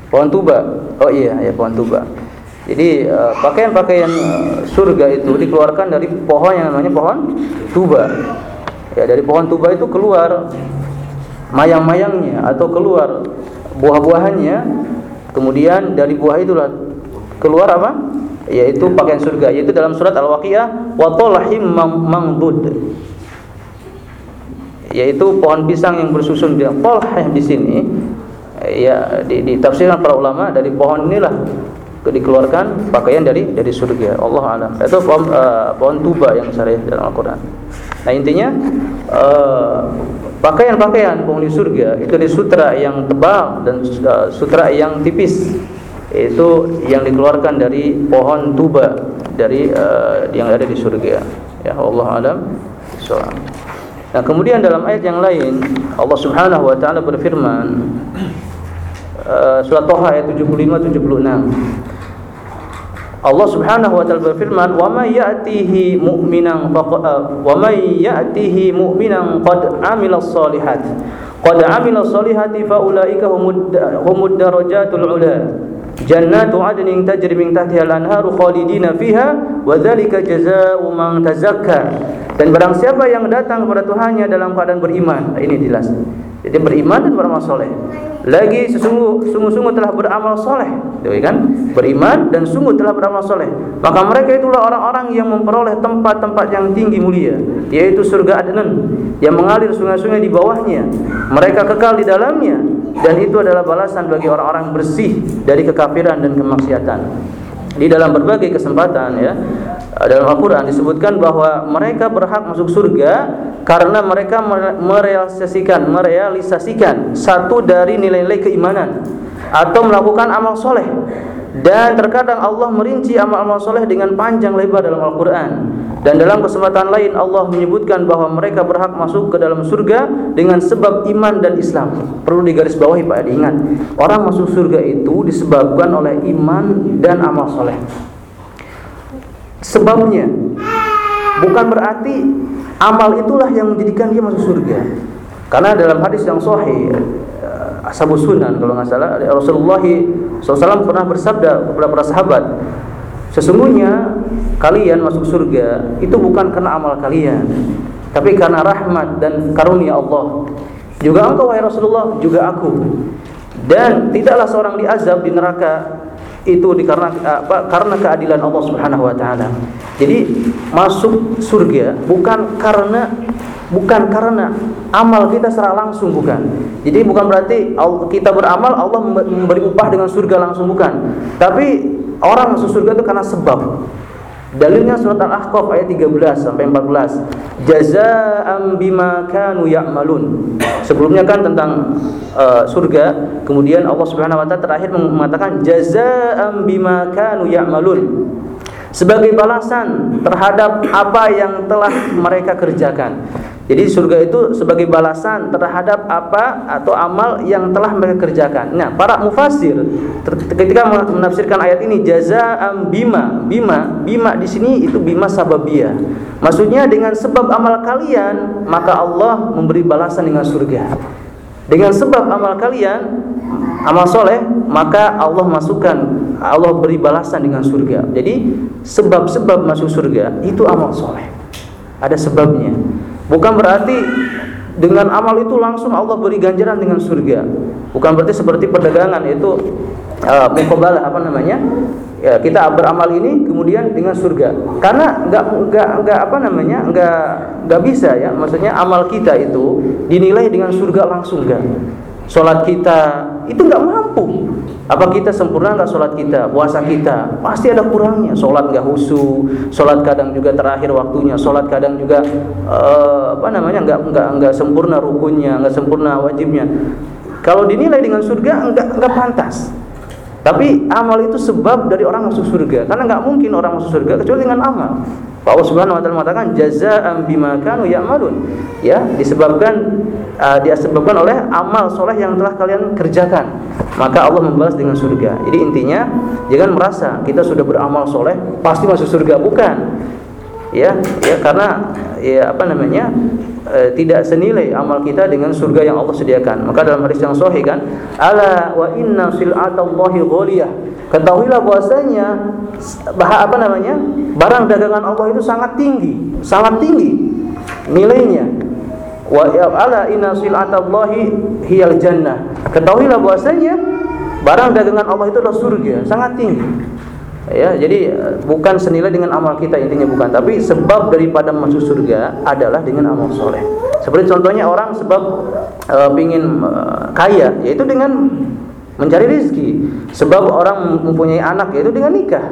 Pohon tuba. Oh iya, ya pohon tuba. Jadi uh, pakaian-pakaian uh, surga itu dikeluarkan dari pohon yang namanya pohon tuba. Ya, dari pohon tuba itu keluar mayang-mayangnya atau keluar buah-buahannya kemudian dari buah itulah keluar apa? Yaitu pakaian surga yaitu dalam surat al-waqiah wa talhim mangdud yaitu pohon pisang yang bersusun di talhim di sini. Ya ditafsirkan para ulama dari pohon inilah dikeluarkan pakaian dari dari surga. Allah alam. Itu pohon, uh, pohon tuba yang syariah dalam Al-Qur'an nah intinya uh, Pakaian-pakaian penghuni surga itu di sutra yang tebal dan uh, sutra yang tipis. Itu yang dikeluarkan dari pohon tuba dari uh, yang ada di surga. Ya Allah alam. So. Nah, kemudian dalam ayat yang lain Allah Subhanahu wa taala berfirman uh, surat Thaha ayat 75 76 Allah Subhanahu wa taala berfirman, "Wa may ya'tihi mu'minan eh, wa may ya'tihi mu'minan qad 'amila shalihat qad 'amila sholihati fa ulaika humud darajatul 'ula." Jannatu 'adnin tajri min tahtiha al-anharu khalidina fiha wa jazaa'u man tazakka. Dan barang siapa yang datang kepada Tuhannya dalam keadaan beriman, ini jelas. Jadi beriman dan beramal soleh. Lagi sesungguh sungguh-sungguh telah beramal soleh, ya kan? Beriman dan sungguh telah beramal soleh. Maka mereka itulah orang-orang yang memperoleh tempat-tempat yang tinggi mulia, yaitu surga Adnan yang mengalir sungai-sungai di bawahnya. Mereka kekal di dalamnya dan itu adalah balasan bagi orang-orang bersih dari kekafiran dan kemaksiatan. Di dalam berbagai kesempatan ya dalam Al-Quran disebutkan bahwa mereka berhak masuk surga karena mereka merealisasikan merealisasikan satu dari nilai-nilai keimanan atau melakukan amal soleh dan terkadang Allah merinci amal-amal soleh dengan panjang lebar dalam Al-Quran. Dan dalam kesempatan lain Allah menyebutkan bahwa mereka berhak masuk ke dalam surga dengan sebab iman dan Islam. Perlu digarisbawahi Pak diingat orang masuk surga itu disebabkan oleh iman dan amal soleh. Sebabnya bukan berarti amal itulah yang menjadikan dia masuk surga. Karena dalam hadis yang sahih eh, Ashabu Sunan kalau nggak salah Rasulullah SAW pernah bersabda kepada para sahabat sesungguhnya kalian masuk surga itu bukan karena amal kalian tapi karena rahmat dan karunia Allah juga engkau wahai Rasulullah juga aku dan tidaklah seorang diazab di neraka itu dikarenakan apa karena keadilan Allah Subhanahu wa taala. Jadi masuk surga bukan karena bukan karena amal kita secara langsung bukan. Jadi bukan berarti kita beramal Allah memberi upah dengan surga langsung bukan. Tapi orang masuk surga itu karena sebab. Dalilnya surat Al-Ahqaf ayat 13 sampai 14. Jazaa'an bima kanu ya'malun. Sebelumnya kan tentang uh, surga, kemudian Allah Subhanahu wa taala terakhir mengatakan jazaa'an bima kanu ya'malun. Sebagai balasan terhadap apa yang telah mereka kerjakan. Jadi surga itu sebagai balasan terhadap apa atau amal yang telah mereka kerjakan. Nah, para mufasir ketika menafsirkan ayat ini jazaa'am bima, bima, bima di sini itu bima sababiyah. Maksudnya dengan sebab amal kalian maka Allah memberi balasan dengan surga. Dengan sebab amal kalian amal soleh maka Allah masukkan Allah beri balasan dengan surga jadi sebab-sebab masuk surga itu amal soleh ada sebabnya bukan berarti dengan amal itu langsung Allah beri ganjaran dengan surga. Bukan berarti seperti perdagangan itu uh, mukabalah apa namanya? Ya, kita beramal ini kemudian dengan surga. Karena nggak nggak nggak apa namanya? Nggak nggak bisa ya. Maksudnya amal kita itu dinilai dengan surga langsung enggak sholat kita itu nggak mampu. Apa kita sempurna nggak sholat kita? Puasa kita pasti ada kurangnya. Sholat nggak husu sholat kadang juga terakhir waktunya sholat kadang juga uh, apa namanya nggak nggak nggak sempurna rukunnya nggak sempurna wajibnya. Kalau dinilai dengan surga nggak nggak pantas. Tapi amal itu sebab dari orang masuk surga. Karena nggak mungkin orang masuk surga kecuali dengan amal. Allah Subhanahu wa taala mengatakan jazaa'an bima kanu ya'malun. Ya, disebabkan uh, disebabkan oleh amal soleh yang telah kalian kerjakan. Maka Allah membalas dengan surga. Jadi intinya jangan merasa kita sudah beramal soleh pasti masuk surga bukan. Ya, ya karena ya apa namanya? e, tidak senilai amal kita dengan surga yang Allah sediakan. Maka dalam hadis yang sahih kan, ala wa inna sil'atallahi ghaliyah. Ketahuilah bahwasanya bah apa namanya? barang dagangan Allah itu sangat tinggi, sangat tinggi nilainya. Wa ya ala inna sil'atallahi hiyal jannah. Ketahuilah bahwasanya barang dagangan Allah itu adalah surga, sangat tinggi ya jadi bukan senilai dengan amal kita intinya bukan. Tapi sebab daripada masuk surga adalah dengan amal soleh. Seperti contohnya orang sebab e, ingin e, kaya yaitu dengan mencari rezeki. Sebab orang mempunyai anak yaitu dengan nikah.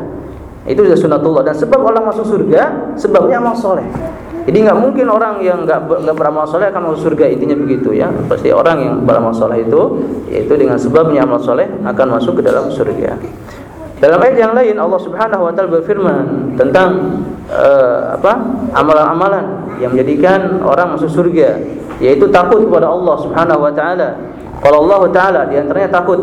Itu sudah sunatullah dan sebab orang masuk surga sebabnya amal soleh. Jadi nggak mungkin orang yang nggak nggak beramal soleh akan masuk surga intinya begitu ya. Pasti orang yang beramal soleh itu yaitu dengan sebabnya amal soleh akan masuk ke dalam surga dalam ayat yang lain Allah Subhanahu wa taala berfirman tentang uh, apa? amalan-amalan yang menjadikan orang masuk surga, yaitu takut kepada Allah Subhanahu wa taala. Kalau Allah taala di antaranya takut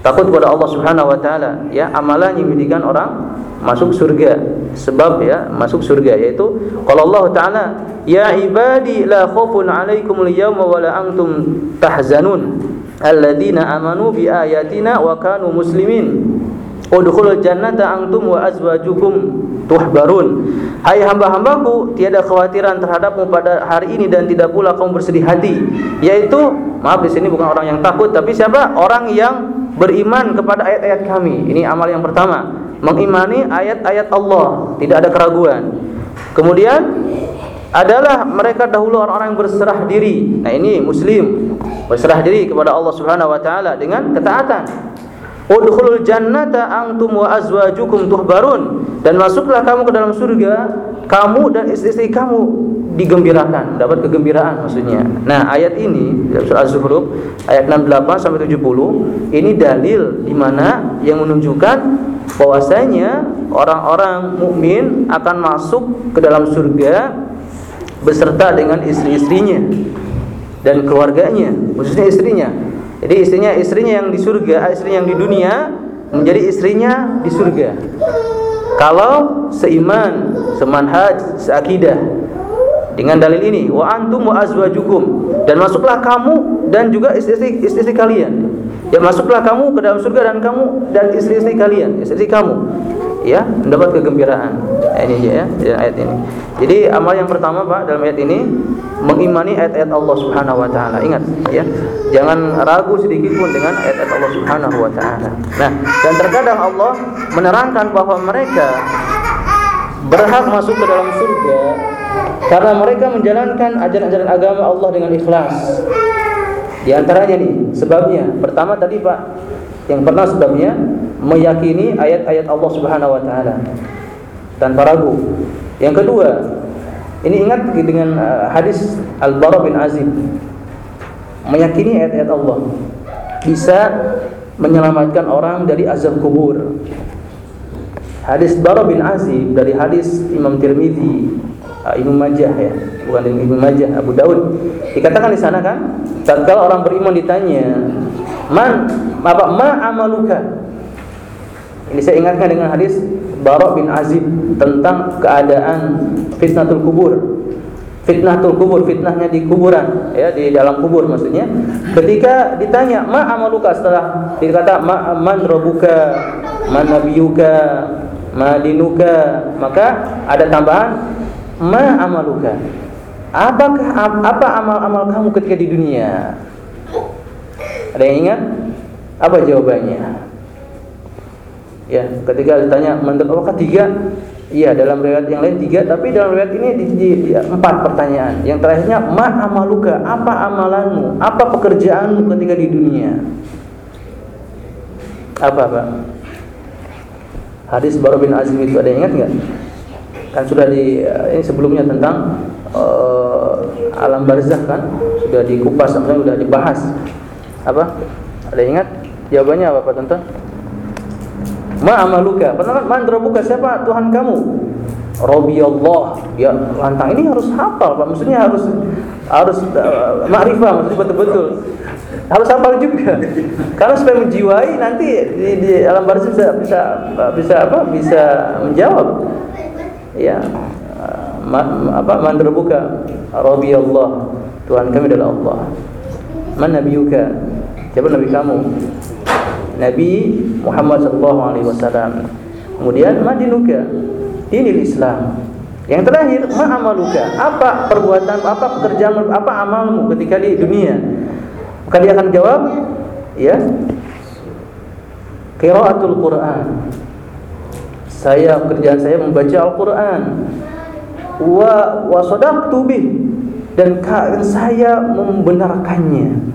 takut kepada Allah Subhanahu wa taala, ya amalan yang menjadikan orang masuk surga. Sebab ya masuk surga yaitu kalau Allah taala ya ibadi la khaufun alaikum al-yawma wa la antum tahzanun alladzina amanu bi ayatina wa kanu muslimin Udkhulul jannata antum wa azwajukum tuhbarun. Hai hamba-hambaku, tiada khawatiran terhadapmu pada hari ini dan tidak pula kamu bersedih hati. Yaitu, maaf di sini bukan orang yang takut, tapi siapa? Orang yang beriman kepada ayat-ayat kami. Ini amal yang pertama, mengimani ayat-ayat Allah, tidak ada keraguan. Kemudian adalah mereka dahulu orang-orang yang berserah diri. Nah, ini muslim berserah diri kepada Allah Subhanahu wa taala dengan ketaatan. Udkhulul jannata antum wa azwajukum tuhbarun dan masuklah kamu ke dalam surga kamu dan istri-istri kamu digembirakan, dapat kegembiraan maksudnya. Nah, ayat ini surah Az-Zukhruf ayat 68 sampai 70 ini dalil di mana yang menunjukkan bahwasanya orang-orang mukmin akan masuk ke dalam surga beserta dengan istri-istrinya dan keluarganya, khususnya istrinya. Jadi istrinya istrinya yang di surga, istrinya yang di dunia menjadi istrinya di surga. Kalau seiman, semanhaj, seakidah dengan dalil ini wa antum wa azwajukum dan masuklah kamu dan juga istri-istri istri kalian. Ya masuklah kamu ke dalam surga dan kamu dan istri-istri kalian, istri kamu ya mendapat kegembiraan. Ini ya, ya ayat ini. Jadi amal yang pertama Pak dalam ayat ini mengimani ayat-ayat Allah Subhanahu wa taala. Ingat ya, jangan ragu sedikit pun dengan ayat-ayat Allah Subhanahu wa taala. Nah, dan terkadang Allah menerangkan bahwa mereka berhak masuk ke dalam surga karena mereka menjalankan ajaran-ajaran agama Allah dengan ikhlas. Di antaranya nih sebabnya. Pertama tadi Pak, yang pertama sebabnya meyakini ayat-ayat Allah Subhanahu wa taala tanpa ragu. Yang kedua, ini ingat dengan uh, hadis Al-Bara bin Azib meyakini ayat-ayat Allah bisa menyelamatkan orang dari azab kubur. Hadis Bara bin Azib dari hadis Imam Tirmizi, uh, Imam Majah ya, bukan Imam Majah, Abu Daud. Dikatakan di sana kan, tatkala orang beriman ditanya, "Man apa ma amaluka?" Ini saya ingatkan dengan hadis Bara bin Azib tentang keadaan fitnatul kubur. fitnatul kubur, fitnahnya di kuburan, ya di dalam kubur maksudnya. Ketika ditanya, "Ma amaluka?" setelah dikata, "Ma man rabbuka? Man nabiyuka? Ma dinuka?" Maka ada tambahan, "Ma amaluka?" Apakah apa amal-amal kamu ketika di dunia? Ada yang ingat? Apa jawabannya? Ya, ketika ditanya, "Apakah tiga?" Iya dalam riwayat yang lain tiga, tapi dalam riwayat ini di, di, di, empat pertanyaan. Yang terakhirnya ma amaluka, apa amalanmu, apa pekerjaanmu ketika di dunia? Apa pak? Hadis Baru bin Azim itu ada yang ingat nggak? Kan sudah di ini sebelumnya tentang uh, alam barzah kan sudah dikupas, sudah dibahas. Apa? Ada yang ingat? Jawabannya apa Pak Tonton? Ma amaluka? Pernah man rabbuka? Siapa Tuhan kamu? Robi Allah. Ya, lantang ini harus hafal, Pak. Maksudnya harus harus uh, makrifah, maksudnya betul-betul. Harus hafal juga. Karena supaya menjiwai nanti di, di alam barzah bisa bisa bisa apa? Bisa menjawab. Ya. Ma, apa man rabbuka? Robi Allah. Tuhan kami adalah Allah. Man nabiyuka? Siapa nabi kamu? Nabi Muhammad sallallahu alaihi wasallam. Kemudian madinuka dinil Islam. Yang terakhir, ma amaluka? Apa perbuatan, apa pekerjaan, apa amalmu ketika di dunia? Maka dia akan jawab, ya. Qiraatul Quran. Saya pekerjaan saya membaca Al-Qur'an. Wa wa sadaqtu bih dan saya membenarkannya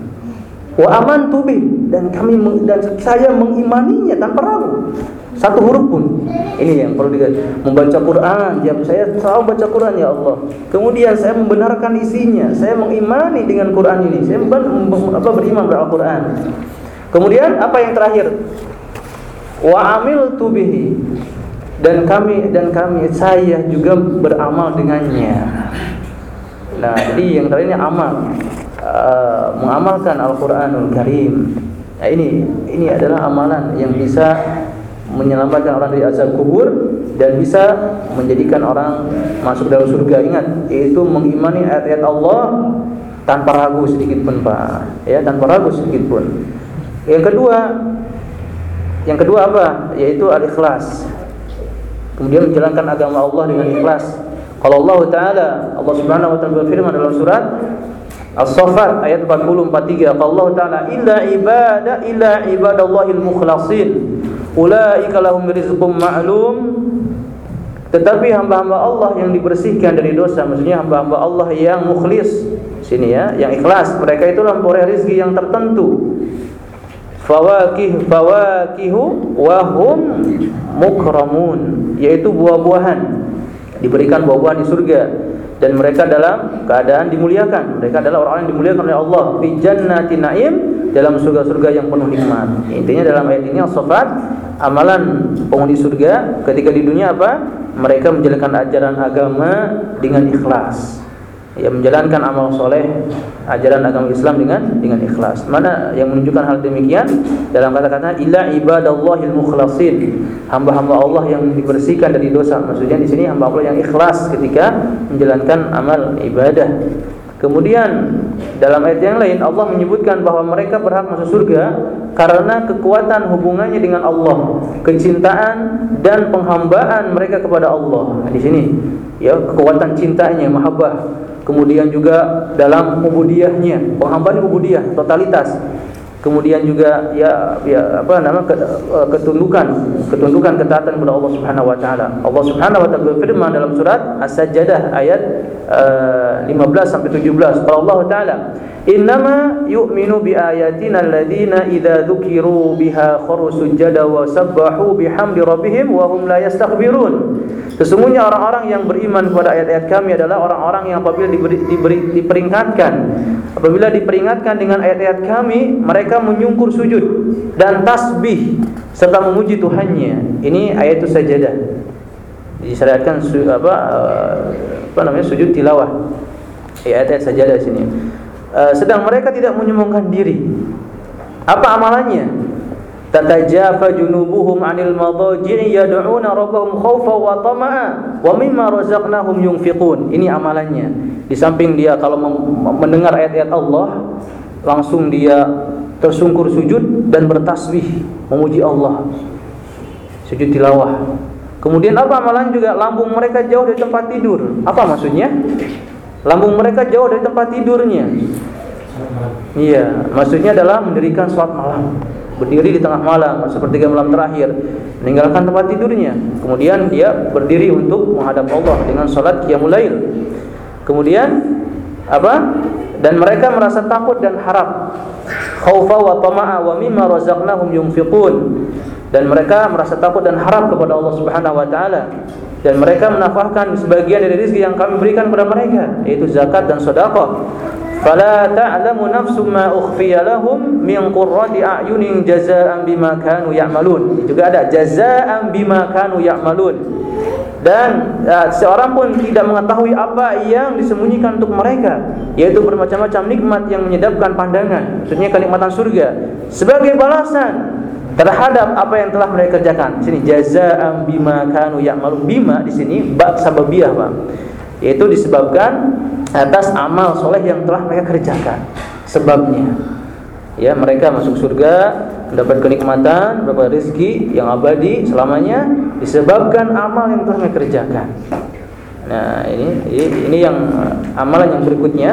wa amantu bih dan kami dan saya mengimaninya tanpa ragu. Satu huruf pun. Ini yang perlu digaris membaca Quran. Ya saya selalu baca Quran ya Allah. Kemudian saya membenarkan isinya. Saya mengimani dengan Quran ini. Saya apa beriman pada Al-Quran. Kemudian apa yang terakhir? Wa amil tubihi dan kami dan kami saya juga beramal dengannya. Nah jadi yang terakhirnya amal Uh, mengamalkan Al-Qur'anul Karim. Nah, ini ini adalah amalan yang bisa menyelamatkan orang dari azab kubur dan bisa menjadikan orang masuk dalam surga. Ingat, yaitu mengimani ayat-ayat Allah tanpa ragu sedikit pun, Pak. Ya, tanpa ragu sedikit pun. Yang kedua, yang kedua apa? Yaitu al-ikhlas. Kemudian menjalankan agama Allah dengan ikhlas. Kalau Allah Taala, Allah Subhanahu wa taala berfirman dalam surat As-Saffat ayat 40 43 Allah Taala illa ibada illa ibadallahil mukhlasin. Ulaika lahum rizqum ma'lum. Tetapi hamba-hamba Allah yang dibersihkan dari dosa maksudnya hamba-hamba Allah yang mukhlis. Sini ya yang ikhlas. Mereka itu memperoleh rezeki yang tertentu. Fawakih fawakihu wa hum mukramun. Yaitu buah-buahan. Diberikan buah-buahan di surga dan mereka dalam keadaan dimuliakan. Mereka adalah orang-orang yang dimuliakan oleh Allah fi naim dalam surga-surga yang penuh nikmat. Intinya dalam ayat ini as-safat amalan penghuni surga ketika di dunia apa? Mereka menjalankan ajaran agama dengan ikhlas ya menjalankan amal soleh ajaran agama Islam dengan dengan ikhlas. Mana yang menunjukkan hal demikian dalam kata-kata illa ibadallahil mukhlasin. Hamba-hamba Allah yang dibersihkan dari dosa. Maksudnya di sini hamba Allah yang ikhlas ketika menjalankan amal ibadah. Kemudian dalam ayat yang lain Allah menyebutkan bahwa mereka berhak masuk surga karena kekuatan hubungannya dengan Allah, kecintaan dan penghambaan mereka kepada Allah. Nah, di sini ya kekuatan cintanya, mahabbah kemudian juga dalam ubudiyahnya, penghambaan ubudiyah totalitas. Kemudian juga ya ya apa nama eh, ketundukan, ketundukan ketaatan kepada Allah Subhanahu wa taala. Allah Subhanahu wa taala berfirman dalam surat As-Sajdah ayat uh, eh, 15 sampai 17. Allah taala Innama yu'minu bi ayatina alladziina idza dzukiru biha kharu sujada wa sabbahu bihamdi rabbihim wa hum la yastakbirun. Sesungguhnya orang-orang yang beriman kepada ayat-ayat kami adalah orang-orang yang apabila diberi, diberi, diperingatkan apabila diperingatkan dengan ayat-ayat kami mereka menyungkur sujud dan tasbih serta memuji Tuhannya. Ini ayat sajadah. Disyariatkan apa eh, apa namanya sujud tilawah. Ayat-ayat sajadah sini. Eh, sedang mereka tidak menyombongkan diri. Apa amalannya? Tatajafa junubuhum 'anil madaji'i yad'una rabbahum khaufa wa tama'a wa mimma razaqnahum yunfiqun. Ini amalannya. Di samping dia kalau mendengar ayat-ayat Allah, langsung dia tersungkur sujud dan bertasbih memuji Allah. Sujud tilawah. Kemudian apa amalan juga lambung mereka jauh dari tempat tidur. Apa maksudnya? Lambung mereka jauh dari tempat tidurnya. Iya, maksudnya adalah mendirikan sholat malam. Berdiri di tengah malam sepertiga malam terakhir. Meninggalkan tempat tidurnya. Kemudian dia berdiri untuk menghadap Allah dengan salat qiyamul lail. Kemudian apa? Dan mereka merasa takut dan harap. Khaufa wa tama'a wa mimma razaqnahum yunfiqun. Dan mereka merasa takut dan harap kepada Allah Subhanahu wa taala dan mereka menafkahkan sebagian dari rezeki yang kami berikan kepada mereka yaitu zakat dan sedekah. Fala ta'lamu nafsum ma ukhfiya lahum min qurrati a'yunin jazaa'an bima kanu ya'malun. Juga ada jazaa'an bima kanu ya'malun. Dan uh, seorang pun tidak mengetahui apa yang disembunyikan untuk mereka yaitu bermacam-macam nikmat yang menyedapkan pandangan. Maksudnya kenikmatan surga. Sebagai balasan terhadap apa yang telah mereka kerjakan. Sini jazaa'an bima kanu ya'malun. Bima di sini bab sababiyah Pak. Yaitu disebabkan atas amal soleh yang telah mereka kerjakan. Sebabnya. Ya mereka masuk surga mendapat kenikmatan mendapat rezeki yang abadi selamanya disebabkan amal yang telah mereka kerjakan. Nah ini ini yang amalan yang berikutnya.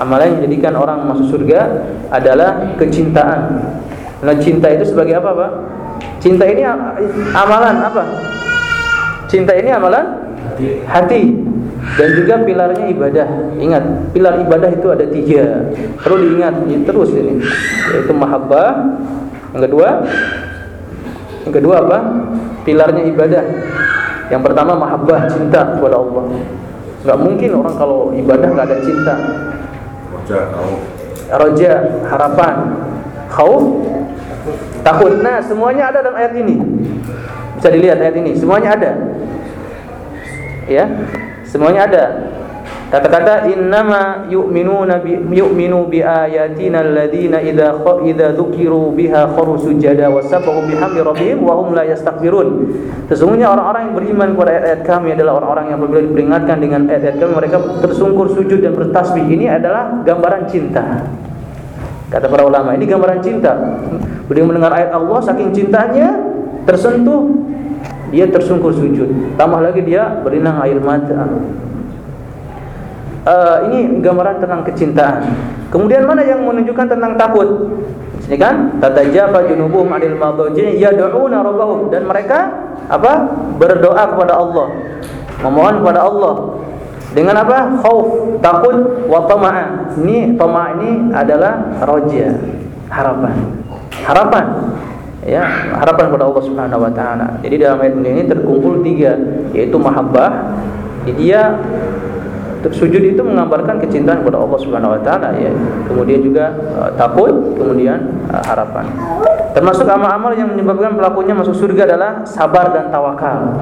Amalan yang menjadikan orang masuk surga adalah kecintaan nah cinta itu sebagai apa pak cinta ini amalan apa cinta ini amalan hati dan juga pilarnya ibadah. Ingat, pilar ibadah itu ada tiga. Perlu diingat terus ini. Yaitu mahabbah. Yang kedua, yang kedua apa? Pilarnya ibadah. Yang pertama mahabbah, cinta kepada Allah. Enggak mungkin orang kalau ibadah enggak ada cinta. Roja, harapan, khauf, takut. Nah, semuanya ada dalam ayat ini. Bisa dilihat ayat ini, semuanya ada. Ya. Semuanya ada. Kata-kata innama yu'minuna bi yu'minu bi ayatina alladziina idza idza dzukiru biha kharu sujada wa sabbahu bihamdi rabbihim wa hum la yastakbirun. Sesungguhnya orang-orang yang beriman kepada ayat-ayat kami adalah orang-orang yang apabila diperingatkan dengan ayat-ayat kami mereka tersungkur sujud dan bertasbih. Ini adalah gambaran cinta. Kata para ulama, ini gambaran cinta. Beliau mendengar ayat Allah saking cintanya tersentuh dia tersungkur sujud. Tambah lagi dia berinang air mata. Uh, ini gambaran tentang kecintaan. Kemudian mana yang menunjukkan tentang takut? Ini kan tatajafa junubuhum 'anil madaji yad'una rabbahum dan mereka apa? berdoa kepada Allah. Memohon kepada Allah. Dengan apa? Khauf, takut wa tama'a. Ini tama' ini adalah roja, harapan. Harapan ya harapan kepada Allah Subhanahu wa taala. Jadi dalam ayat ini terkumpul tiga yaitu mahabbah. Dia sujud itu menggambarkan kecintaan kepada Allah Subhanahu wa taala ya. Kemudian juga uh, takut, kemudian uh, harapan. Termasuk amal-amal yang menyebabkan pelakunya masuk surga adalah sabar dan tawakal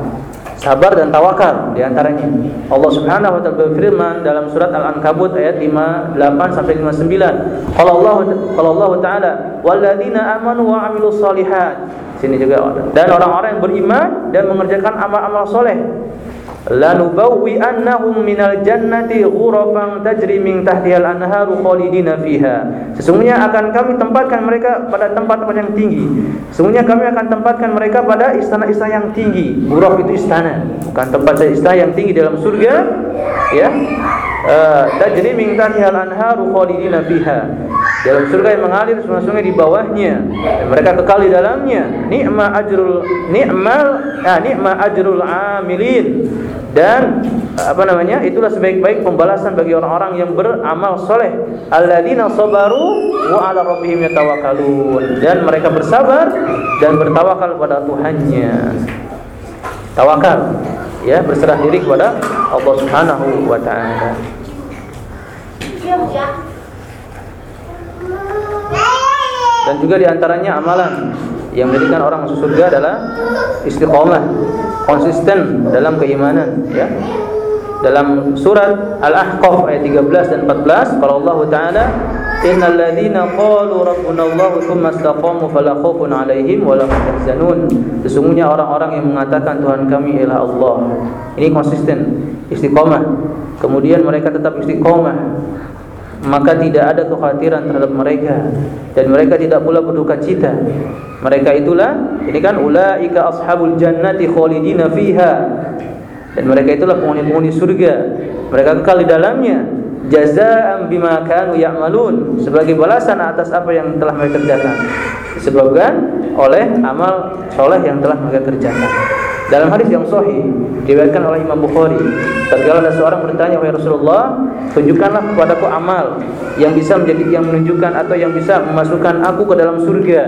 sabar dan tawakal di antaranya. Allah Subhanahu wa taala berfirman dalam surat Al-Ankabut ayat 58 sampai 59. Qala Allah qala Allah taala walladzina amanu wa amilus solihat. Sini juga ada. Dan orang-orang yang beriman dan mengerjakan amal-amal soleh lanubawwi annahum minal jannati ghurafan tajri min tahtihal anharu khalidina fiha. Sesungguhnya akan kami tempatkan mereka pada tempat-tempat yang tinggi. Sesungguhnya kami akan tempatkan mereka pada istana-istana yang tinggi. Ghuraf itu istana bukan tempat istana yang tinggi dalam surga ya. Uh, tajri min tahtihal anharu khalidina fiha dalam surga yang mengalir sungai-sungai di bawahnya. Dan mereka kekal di dalamnya. Nikma ajrul nikmal ah nikma ajrul amilin. Dan apa namanya itulah sebaik-baik pembalasan bagi orang-orang yang beramal soleh. Alladzina sabaru wa ala rabbihim yatawakkalun. Dan mereka bersabar dan bertawakal kepada Tuhannya. Tawakal ya berserah diri kepada Allah Subhanahu wa taala dan juga di antaranya amalan yang menjadikan orang masuk surga adalah istiqomah konsisten dalam keimanan ya. Dalam surat Al-Ahqaf ayat 13 dan 14 kalau Allah taala innal ladzina qalu rabbuna Allah tsumma istaqamu fala 'alaihim wa la hum sesungguhnya orang-orang yang mengatakan Tuhan kami ialah Allah. Ini konsisten istiqomah. Kemudian mereka tetap istiqomah maka tidak ada kekhawatiran terhadap mereka. Dan mereka tidak pula berduka cita. Mereka itulah ini kan ulaika ashabul jannati khalidina fiha. Dan mereka itulah penghuni-penghuni surga. Mereka kekal di dalamnya. Jazaa'an bima kanu ya'malun. Sebagai balasan atas apa yang telah mereka kerjakan. Disebabkan oleh amal soleh yang telah mereka kerjakan dalam hadis yang sahih diriwayatkan oleh Imam Bukhari, tatkala ada seorang bertanya wahai Rasulullah, tunjukkanlah kepadaku amal yang bisa menjadi yang menunjukkan atau yang bisa memasukkan aku ke dalam surga.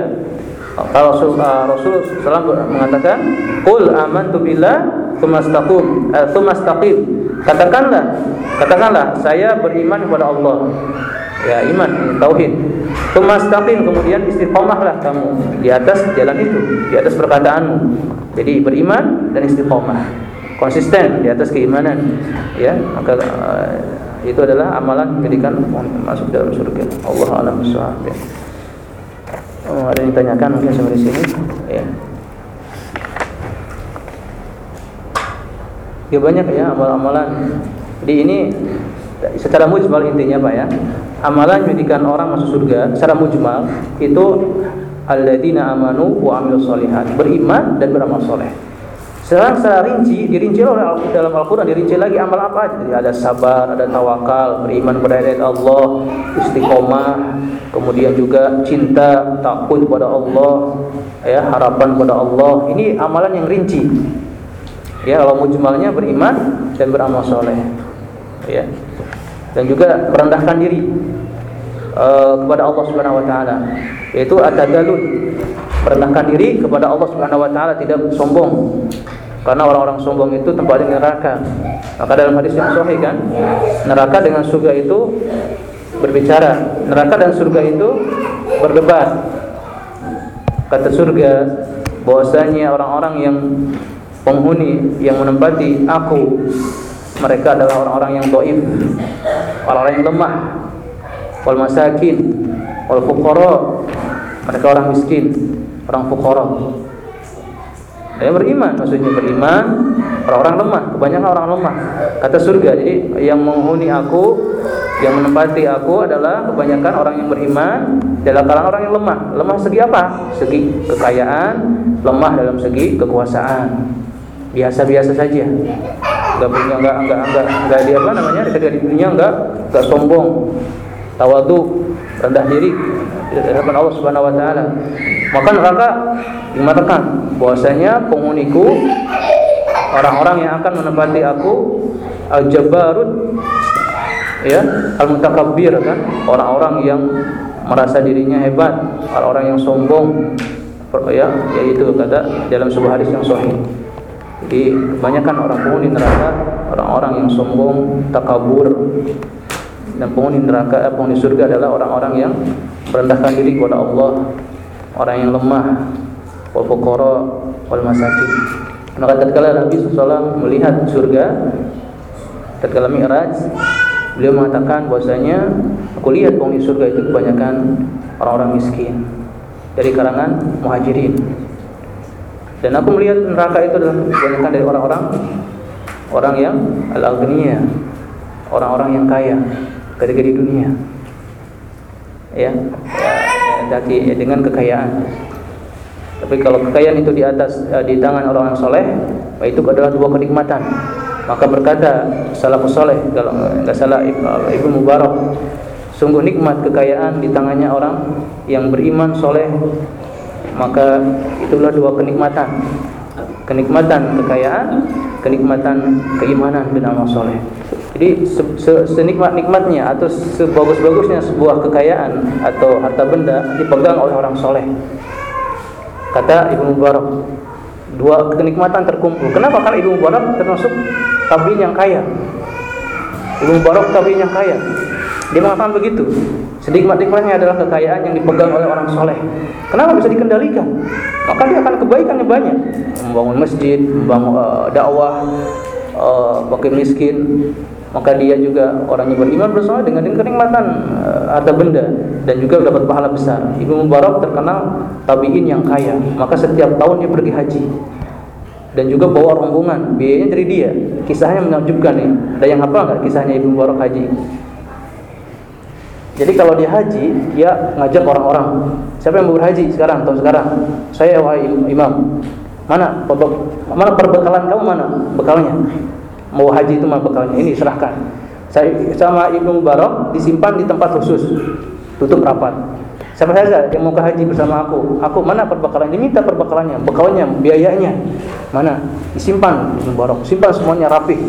Kalau Rasul uh, Rasul mengatakan, "Qul amantu billah tsumma istaqim." Uh, Katakanlah, katakanlah saya beriman kepada Allah. Ya, iman, tauhid. Tsumma kemudian istiqomahlah kamu di atas jalan itu, di atas perkataanmu. Jadi beriman dan istiqomah. Konsisten di atas keimanan. Ya, maka uh, itu adalah amalan menjadikan masuk dalam surga. Allah alam bissawab. Ya. Oh, ada yang ditanyakan mungkin sampai di sini. Ya. Ya banyak ya amal-amalan. Jadi ini secara mujmal intinya Pak ya. Amalan menjadikan orang masuk surga secara mujmal itu alladzina amanu wa amilus solihat. Beriman dan beramal soleh. Sekarang secara rinci dirinci oleh dalam Al-Quran dirinci lagi amal apa Jadi ada sabar ada tawakal beriman kepada Allah istiqomah kemudian juga cinta takut kepada Allah ya harapan kepada Allah. Ini amalan yang rinci. Ya kalau mujmalnya beriman dan beramal soleh. Ya dan juga merendahkan diri uh, kepada Allah Subhanahu wa taala. Yaitu at-tadallul. Merendahkan diri kepada Allah Subhanahu wa taala tidak sombong. Karena orang-orang sombong itu tempatnya neraka. Maka dalam hadis yang sahih kan neraka dengan surga itu berbicara. Neraka dan surga itu berdebat. Kata surga bahwasanya orang-orang yang penghuni yang menempati aku mereka adalah orang-orang yang doib orang-orang yang lemah wal masakin wal fuqara. Mereka orang miskin orang fuqara. Yang beriman maksudnya beriman orang-orang lemah kebanyakan orang lemah. Kata surga jadi yang menghuni aku yang menempati aku adalah kebanyakan orang yang beriman dalam kalangan orang yang lemah. Lemah segi apa? Segi kekayaan lemah dalam segi kekuasaan. Biasa-biasa saja nggak punya nggak nggak nggak nggak di apa namanya ketika di dunia nggak nggak sombong tawadu rendah diri di hadapan Allah Subhanahu wa taala. Maka neraka mengatakan bahwasanya penghuniku orang-orang yang akan menempati aku al-jabbarut ya al-mutakabbir kan orang-orang yang merasa dirinya hebat, orang-orang yang sombong ya yaitu kata dalam sebuah hadis yang sahih. Jadi kebanyakan orang penghuni neraka orang-orang yang sombong, takabur, dan penghuni neraka eh, penghuni surga adalah orang-orang yang merendahkan diri kepada Allah. Orang yang lemah wal fuqara wal masakin maka tatkala Nabi SAW melihat surga tatkala Mi'raj beliau mengatakan bahwasanya aku lihat penghuni surga itu kebanyakan orang-orang miskin. Dari kalangan muhajirin dan aku melihat neraka itu adalah kebanyakan dari orang-orang orang yang al-aghniyah orang-orang yang kaya ketika di dunia. Ya, ya ya, dengan kekayaan. Tapi kalau kekayaan itu di atas eh, di tangan orang yang soleh itu adalah dua kenikmatan. Maka berkata salafus soleh kalau nggak salah ibu Mubarak sungguh nikmat kekayaan di tangannya orang yang beriman soleh maka itulah dua kenikmatan kenikmatan kekayaan kenikmatan keimanan dan amal soleh jadi se se senikmat-nikmatnya atau sebagus-bagusnya sebuah kekayaan atau harta benda dipegang oleh orang soleh. Kata Ibnu Mubarak, dua kenikmatan terkumpul. Kenapa? Karena Ibnu Mubarak termasuk tabiin yang kaya. Ibnu Mubarak tabiin yang kaya. Dia mengatakan begitu. Sedikmat-nikmatnya adalah kekayaan yang dipegang oleh orang soleh. Kenapa bisa dikendalikan? Maka dia akan kebaikannya banyak. Membangun masjid, membangun uh, dakwah, uh, miskin, maka dia juga orangnya beriman bersama dengan kenikmatan uh, harta benda dan juga dapat pahala besar. Ibnu Mubarak terkenal tabiin yang kaya, maka setiap tahun dia pergi haji dan juga bawa rombongan biayanya dari dia. Kisahnya menakjubkan ya. Ada yang hafal nggak kisahnya Ibnu Mubarak haji? Jadi kalau dia haji, dia ngajak orang-orang. Siapa yang mau berhaji sekarang? Tahun sekarang? Saya wahai imam. Mana mana perbekalan kamu mana? Bekalnya mau haji itu mana bekalnya ini serahkan saya sama Ibnu Mubarak disimpan di tempat khusus tutup rapat sama saja yang mau ke haji bersama aku. Aku mana perbekalan? Diminta perbekalannya bekalnya biayanya. Mana? Disimpan Mubarak simpan semuanya rapi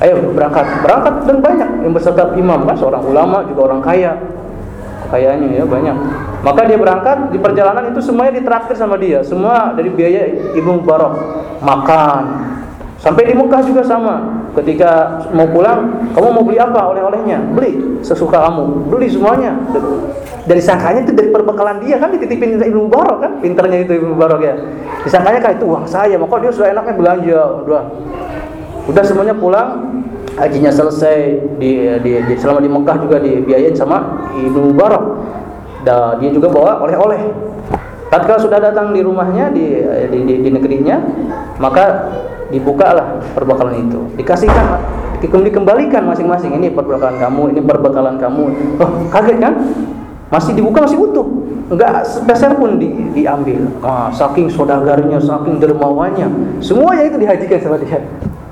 ayo berangkat. Berangkat dan banyak. Yang beserta imam kan? Seorang ulama juga orang kaya. Kayaknya ya banyak. Maka dia berangkat di perjalanan itu semuanya ditraktir sama dia. Semua dari biaya Ibnu Mubarak. Makan. Sampai di Mekah juga sama. Ketika mau pulang, kamu mau beli apa oleh-olehnya? Beli sesuka kamu. Beli semuanya. Dari sangkanya itu dari perbekalan dia kan dititipin Ibnu Mubarak kan, pinternya itu Ibnu Mubarak ya. Disangkanya kayak itu uang saya, maka dia sudah enaknya belanja, udah. Udah semuanya pulang, hajinya selesai di, di, di selama di Mekah juga dibiayain sama Ibnu Mubarak. Dan dia juga bawa oleh-oleh. Tatkala sudah datang di rumahnya di di, di, di negerinya, maka dibukalah perbekalan itu. Dikasihkan dikembalikan masing-masing. Ini perbekalan kamu ini perbekalan kamu. Oh kaget kan? Masih dibuka masih utuh. Enggak sepeser pun di, diambil. Ah, saking saudagarnya saking dermawannya semuanya itu dihajikan sama dia.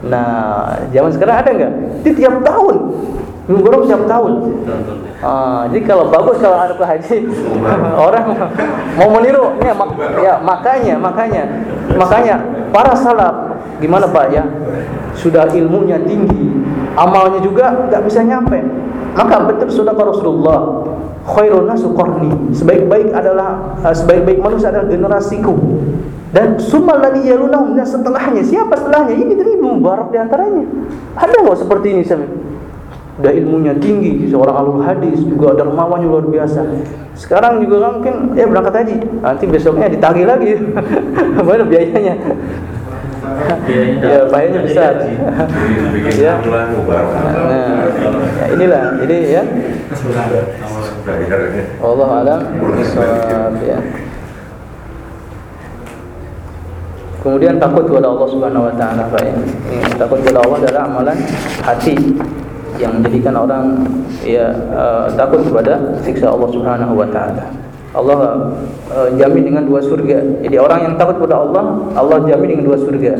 Nah zaman sekarang ada enggak? Itu tiap tahun Minggu tiap tahun. Ah, jadi kalau bagus kalau ada haji orang mau meniru, ya, mak ya makanya makanya makanya para salaf Gimana Pak ya? Sudah ilmunya tinggi, amalnya juga nggak bisa nyampe. Maka betul sudah Rasulullah khairun nasu qarni. Sebaik-baik adalah uh, sebaik-baik manusia adalah generasiku. Dan summal ladzi yalunahum setelahnya. Siapa setelahnya? Ini dari Mubarak di antaranya. Ada nggak seperti ini sampai? Udah ilmunya tinggi, seorang alul hadis juga dermawannya luar biasa. Sekarang juga mungkin ya berangkat haji, nanti besoknya ditagih lagi. Mana biayanya? ya bahayanya besar. ya. nah, inilah. Jadi ya. Allah alam. Ya. Kemudian takut kepada Allah Subhanahu wa taala, Pak ya. Takut kepada Allah adalah amalan hati yang menjadikan orang ya uh, takut kepada siksa Allah Subhanahu wa taala. Allah uh, jamin dengan dua surga. Jadi orang yang takut kepada Allah, Allah jamin dengan dua surga.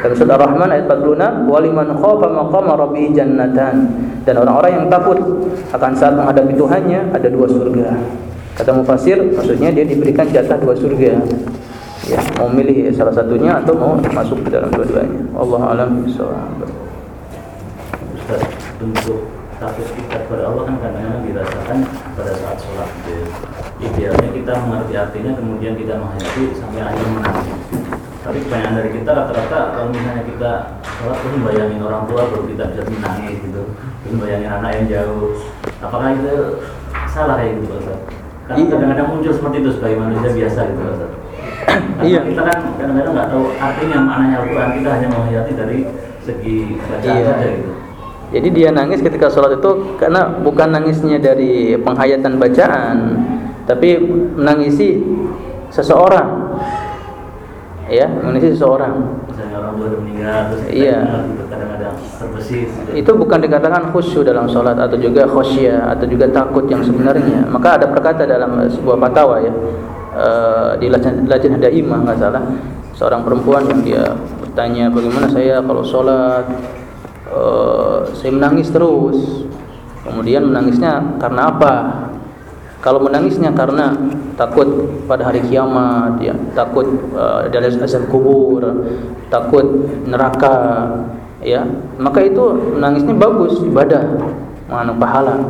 Dalam surah Ar-Rahman ayat 46, "Waliman khafa maqama rabbih jannatan." Dan orang-orang yang takut akan saat menghadapi Tuhannya ada dua surga. Kata mufasir, maksudnya dia diberikan jatah dua surga. Ya, mau milih salah satunya atau mau masuk ke dalam dua-duanya. Allah alam bisawab. Ustaz, untuk takut kita kepada Allah kan kadang-kadang dirasakan pada saat sholat gitu idealnya kita mengerti artinya kemudian kita menghayati sampai akhir menangis tapi kebanyakan dari kita rata-rata kalau misalnya kita sholat pun bayangin orang tua baru kita bisa menangis gitu terus bayangin anak yang jauh apakah itu salah kayak gitu Ustaz? karena iya. kadang-kadang muncul seperti itu sebagai manusia biasa gitu Ustaz iya. kita kan kadang-kadang nggak tahu artinya maknanya Al-Quran kita hanya menghayati dari segi bacaan iya. saja gitu jadi dia nangis ketika sholat itu karena bukan nangisnya dari penghayatan bacaan, tapi menangisi seseorang. Ya menangisi seseorang. Iya. itu bukan dikatakan khusyuk dalam sholat atau juga khosyah atau juga takut yang sebenarnya. Maka ada perkata dalam sebuah fatwa ya uh, di lajnah daimah nggak salah. Seorang perempuan yang dia bertanya bagaimana saya kalau sholat uh, saya menangis terus kemudian menangisnya karena apa kalau menangisnya karena takut pada hari kiamat, ya, takut uh, dari azab kubur, takut neraka, ya, maka itu menangisnya bagus ibadah, mengandung pahala.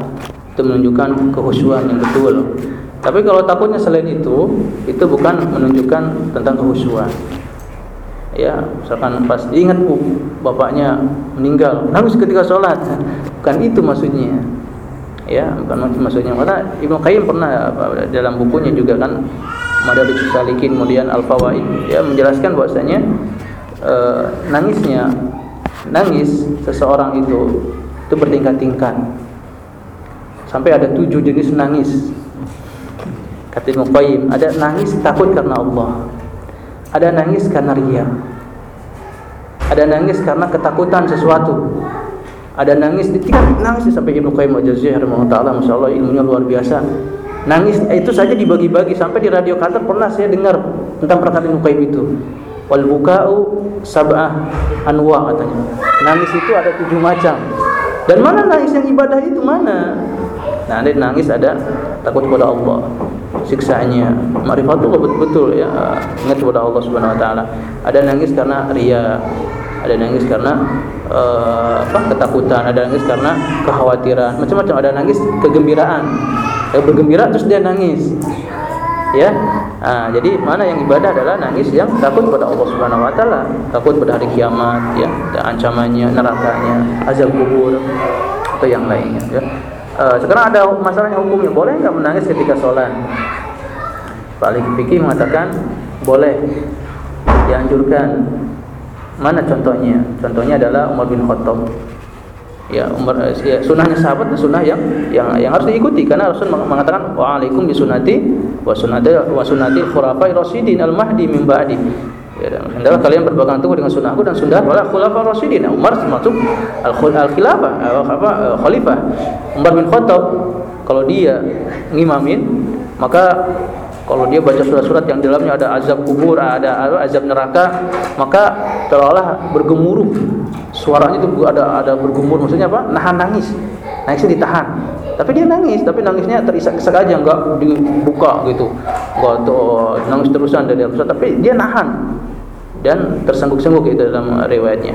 Itu menunjukkan kehusuan yang betul. Tapi kalau takutnya selain itu, itu bukan menunjukkan tentang kehusuan. Ya, misalkan pas ingat bu, bapaknya meninggal, nangis ketika sholat, bukan itu maksudnya. Ya bukan maksudnya. Karena Ibnu Qayyim pernah dalam bukunya juga kan Madarijus Salikin kemudian Al Fawaid ya menjelaskan bahwasanya e, nangisnya nangis seseorang itu itu bertingkat-tingkat. Sampai ada tujuh jenis nangis. Kata Ibnu Qayyim ada nangis takut karena Allah ada nangis karena ria ada nangis karena ketakutan sesuatu. Ada nangis tingkat nangis sampai Ibnu Qayyim al-Jauziyah rahimahullah masyaallah ilmunya luar biasa. Nangis itu saja dibagi-bagi. Sampai di radio Qatar pernah saya dengar tentang perkataan Ibnu Qayyim itu. Wal buka'u sab'ah anwa katanya. Nangis itu ada tujuh macam. Dan mana nangis yang ibadah itu? Mana? Nah, ada nangis ada takut kepada Allah, siksanya, ma'rifatullah betul-betul ya, ingat kepada Allah Subhanahu wa taala. Ada nangis karena ria, ada nangis karena uh, apa ketakutan, ada nangis karena kekhawatiran, macam-macam ada nangis kegembiraan. Yang bergembira terus dia nangis. Ya. Nah, jadi mana yang ibadah adalah nangis yang takut pada Allah Subhanahu wa taala, takut pada hari kiamat ya, ancamannya, nerakanya, azab kubur atau yang lainnya ya. Uh, sekarang ada masalahnya hukumnya, boleh enggak menangis ketika sholat? Pak Fikih mengatakan boleh dianjurkan. Mana contohnya? Contohnya adalah Umar bin Khattab ya umar ya, sunnahnya sahabat dan sunnah yang yang yang harus diikuti karena Rasul mengatakan wa alaikum bi sunnati wa sunnati wa rasyidin al mahdi min ba'di ya hendaklah kalian berpegang teguh dengan sunnahku dan sunnah para khulafa rasyidin Umar termasuk al al khilafah apa khalifah Umar bin Khattab kalau dia ngimamin maka kalau dia baca surat-surat yang dalamnya ada azab kubur, ada azab neraka, maka seolah bergemuruh. Suaranya itu ada ada bergumur, maksudnya apa? Nahan nangis. Nangisnya ditahan. Tapi dia nangis, tapi nangisnya terisak-isak aja, enggak dibuka gitu. Enggak tuh nangis terusan dari dalam tapi dia nahan. Dan tersengguk-sengguk itu dalam riwayatnya.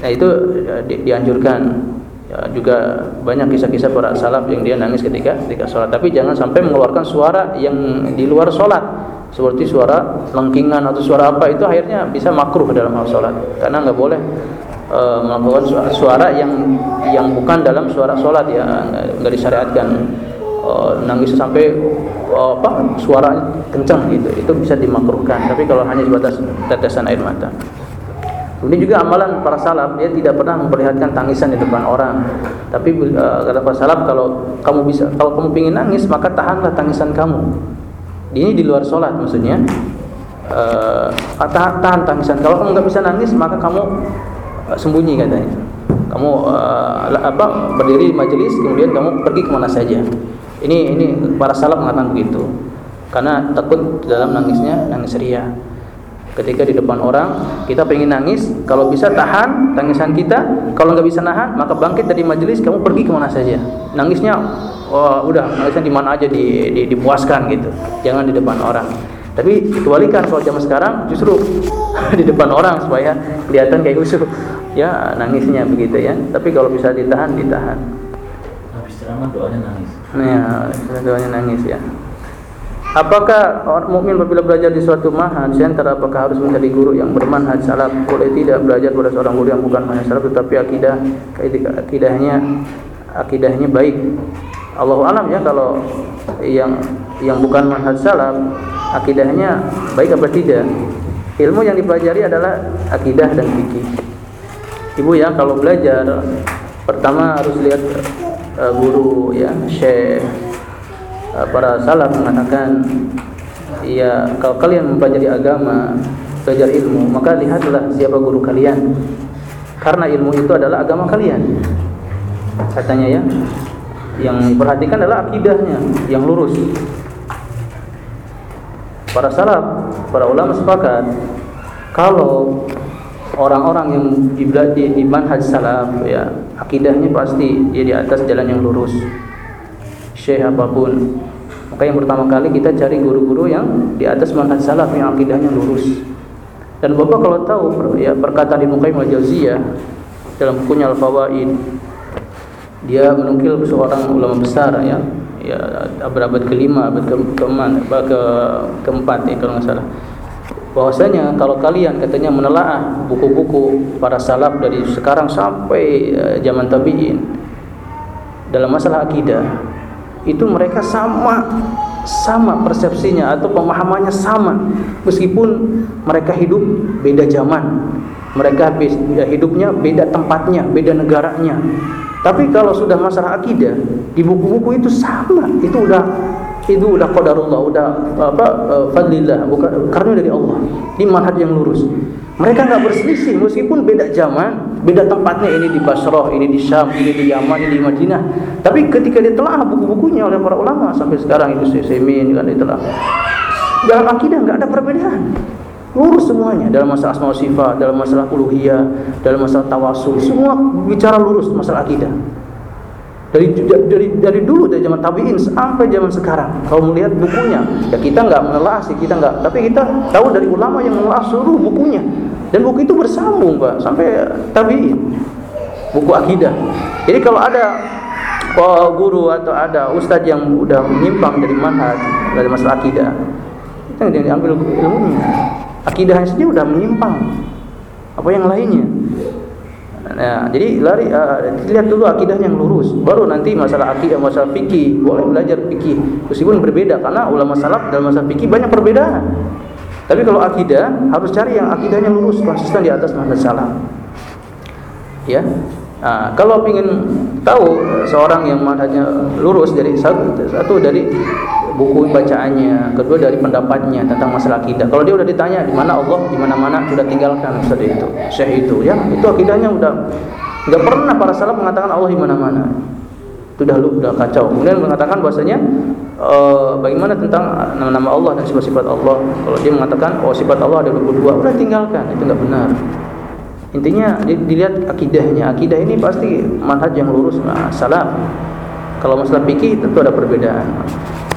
Nah, itu ya, di, dianjurkan. Ya, juga banyak kisah-kisah para salaf yang dia nangis ketika ketika sholat. Tapi jangan sampai mengeluarkan suara yang di luar sholat. Seperti suara lengkingan atau suara apa itu akhirnya bisa makruh dalam hal sholat. Karena nggak boleh e, melakukan suara, suara yang yang bukan dalam suara sholat ya nggak disyariatkan e, nangis sampai e, apa suara kencang gitu itu bisa dimakruhkan tapi kalau hanya sebatas tetesan air mata ini juga amalan para salaf dia tidak pernah memperlihatkan tangisan di depan orang. Tapi uh, kata para salaf kalau kamu bisa kalau kamu ingin nangis maka tahanlah tangisan kamu. Ini di luar sholat maksudnya. Uh, tahan, tangisan. Kalau kamu nggak bisa nangis maka kamu sembunyi katanya. Kamu uh, apa berdiri di majelis kemudian kamu pergi ke mana saja. Ini ini para salaf mengatakan begitu. Karena takut dalam nangisnya nangis ria. Ketika di depan orang kita pengen nangis kalau bisa tahan tangisan kita. Kalau nggak bisa nahan maka bangkit dari majelis kamu pergi ke mana saja. Nangisnya oh, udah nangisnya di mana aja di, di, dipuaskan gitu. Jangan di depan orang. Tapi kebalikan kalau zaman sekarang justru di depan orang supaya kelihatan kayak usuh ya nangisnya begitu ya. Tapi kalau bisa ditahan ditahan. Habis ceramah doanya nangis nah doanya nangis ya Apakah orang mukmin apabila belajar di suatu mahad center apakah harus mencari guru yang bermanhaj salaf? Boleh tidak belajar pada seorang guru yang bukan manhaj salaf tetapi akidah akidahnya akidahnya baik. Allahu alam ya kalau yang yang bukan manhaj salaf akidahnya baik apa tidak. Ilmu yang dipelajari adalah akidah dan fikih. Ibu ya kalau belajar pertama harus lihat uh, guru ya, syekh Eh, para salaf mengatakan ya kalau kalian mempelajari agama belajar ilmu maka lihatlah siapa guru kalian. Karena ilmu itu adalah agama kalian. Katanya ya yang diperhatikan adalah akidahnya yang lurus. Para salaf para ulama sepakat kalau orang-orang yang di, di, di manhaj salaf ya akidahnya pasti dia di atas jalan yang lurus. Syekh apa pun. Maka yang pertama kali kita cari guru-guru yang di atas manhaj salaf yang akidahnya lurus. Dan Bapak kalau tahu ya perkataan Ibnu Qayyim al-Jauziyah dalam bukunya Al-Fawaid dia menukil seorang ulama besar ya ya abad-abad kelima abad ke keempat ke keempat ya kalau nggak salah bahwasanya kalau kalian katanya menelaah buku-buku para salaf dari sekarang sampai uh, zaman tabi'in dalam masalah akidah itu mereka sama sama persepsinya atau pemahamannya sama. Meskipun mereka hidup beda zaman mereka hidupnya beda tempatnya beda negaranya. Tapi kalau sudah masalah akidah, di buku-buku itu sama, itu udah itu udah qadarullah, udah apa uh, fadlillah, bukan karena dari Allah. Ini manhaj yang lurus. Mereka nggak berselisih meskipun beda zaman, beda tempatnya ini di Basrah, ini di Syam, ini di Yaman, ini di Madinah. Tapi ketika ditelaah buku-bukunya oleh para ulama sampai sekarang itu Semin kan ditelah. Dalam akidah nggak ada perbedaan. Lurus semuanya dalam masalah asma sifat, dalam masalah uluhiyah, dalam masalah tawasul, semua bicara lurus masalah akidah dari dari dari dulu dari zaman tabiin sampai zaman sekarang. Kalau melihat bukunya ya kita nggak menelaah sih kita nggak tapi kita tahu dari ulama yang menelaah seluruh bukunya. Dan buku itu bersambung pak sampai tabiin. Buku akidah. Jadi kalau ada oh, guru atau ada ustadz yang udah menyimpang dari manhaj dari masalah akidah itu yang diambil ilmunya. Akidahnya sendiri udah menyimpang. Apa yang lainnya Nah, jadi lari uh, lihat dulu akidahnya yang lurus. Baru nanti masalah akidah, masalah fikih, boleh belajar fikih. Meskipun berbeda karena ulama salaf dalam masalah fikih banyak perbedaan. Tapi kalau akidah harus cari yang akidahnya lurus, konsisten di atas manhaj salaf. Ya. Nah, kalau ingin tahu seorang yang manhajnya lurus dari satu, satu dari buku bacaannya, kedua dari pendapatnya tentang masalah akidah. Kalau dia udah ditanya di mana Allah, di mana-mana sudah tinggalkan sudah itu, syekh itu, ya itu akidahnya udah nggak pernah para salaf mengatakan Allah di mana-mana. Itu lu udah kacau. Kemudian mengatakan bahwasanya e, bagaimana tentang nama-nama Allah dan sifat-sifat Allah. Kalau dia mengatakan oh sifat Allah ada 22, udah tinggalkan, itu nggak benar. Intinya dilihat akidahnya. Akidah ini pasti manhaj yang lurus, nah, salaf. Kalau masalah fikih tentu ada perbedaan.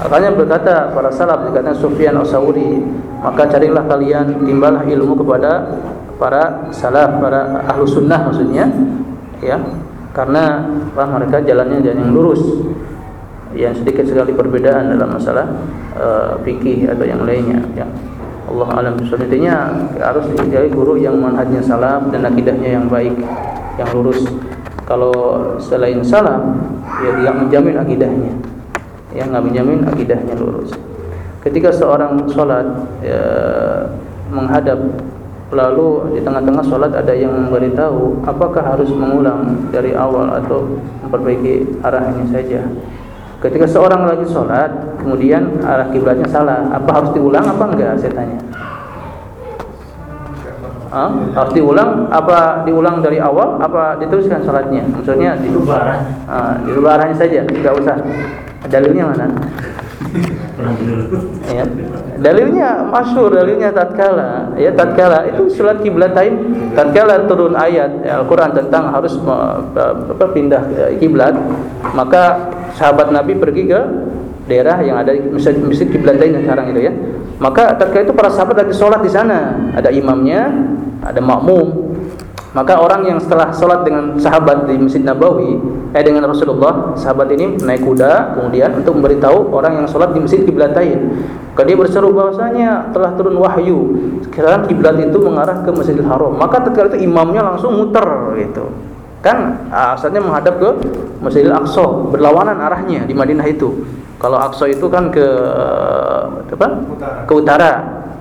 Makanya berkata para salaf dikatakan Sufyan As-Sauri, maka carilah kalian timbalah ilmu kepada para salaf, para ahlu sunnah maksudnya, ya, karena wah, mereka jalannya jalan yang lurus, yang sedikit sekali perbedaan dalam masalah uh, fikih atau yang lainnya, ya. Allah alam intinya harus dicari guru yang manhajnya salaf dan akidahnya yang baik, yang lurus. Kalau selain salaf, ya dia menjamin akidahnya yang nggak menjamin akidahnya lurus. Ketika seorang sholat ya, menghadap lalu di tengah-tengah sholat ada yang memberitahu apakah harus mengulang dari awal atau memperbaiki arahnya saja. Ketika seorang lagi sholat kemudian arah kiblatnya salah, apa harus diulang apa enggak? Saya tanya. Hah? Harus diulang apa diulang dari awal apa diteruskan sholatnya? Maksudnya dirubah ah, dirubah arahnya saja, tidak usah. Dalilnya mana? ya. Dalilnya masyhur, dalilnya tatkala ya tatkala itu surat kiblatain tatkala turun ayat ya, Al-Qur'an tentang harus apa pindah kiblat, maka sahabat Nabi pergi ke daerah yang ada masjid kiblatain sekarang itu ya. Maka tatkala itu para sahabat lagi sholat di sana, ada imamnya, ada makmum, maka orang yang setelah sholat dengan sahabat di Masjid Nabawi, eh dengan Rasulullah, sahabat ini naik kuda kemudian untuk memberitahu orang yang sholat di Masjid Kiblatain. Maka dia berseru bahwasanya telah turun wahyu. Sekarang kiblat itu mengarah ke Masjidil Haram. Maka ketika itu imamnya langsung muter gitu. Kan asalnya menghadap ke Masjidil Aqsa, berlawanan arahnya di Madinah itu. Kalau Aqsa itu kan ke apa? Ke utara.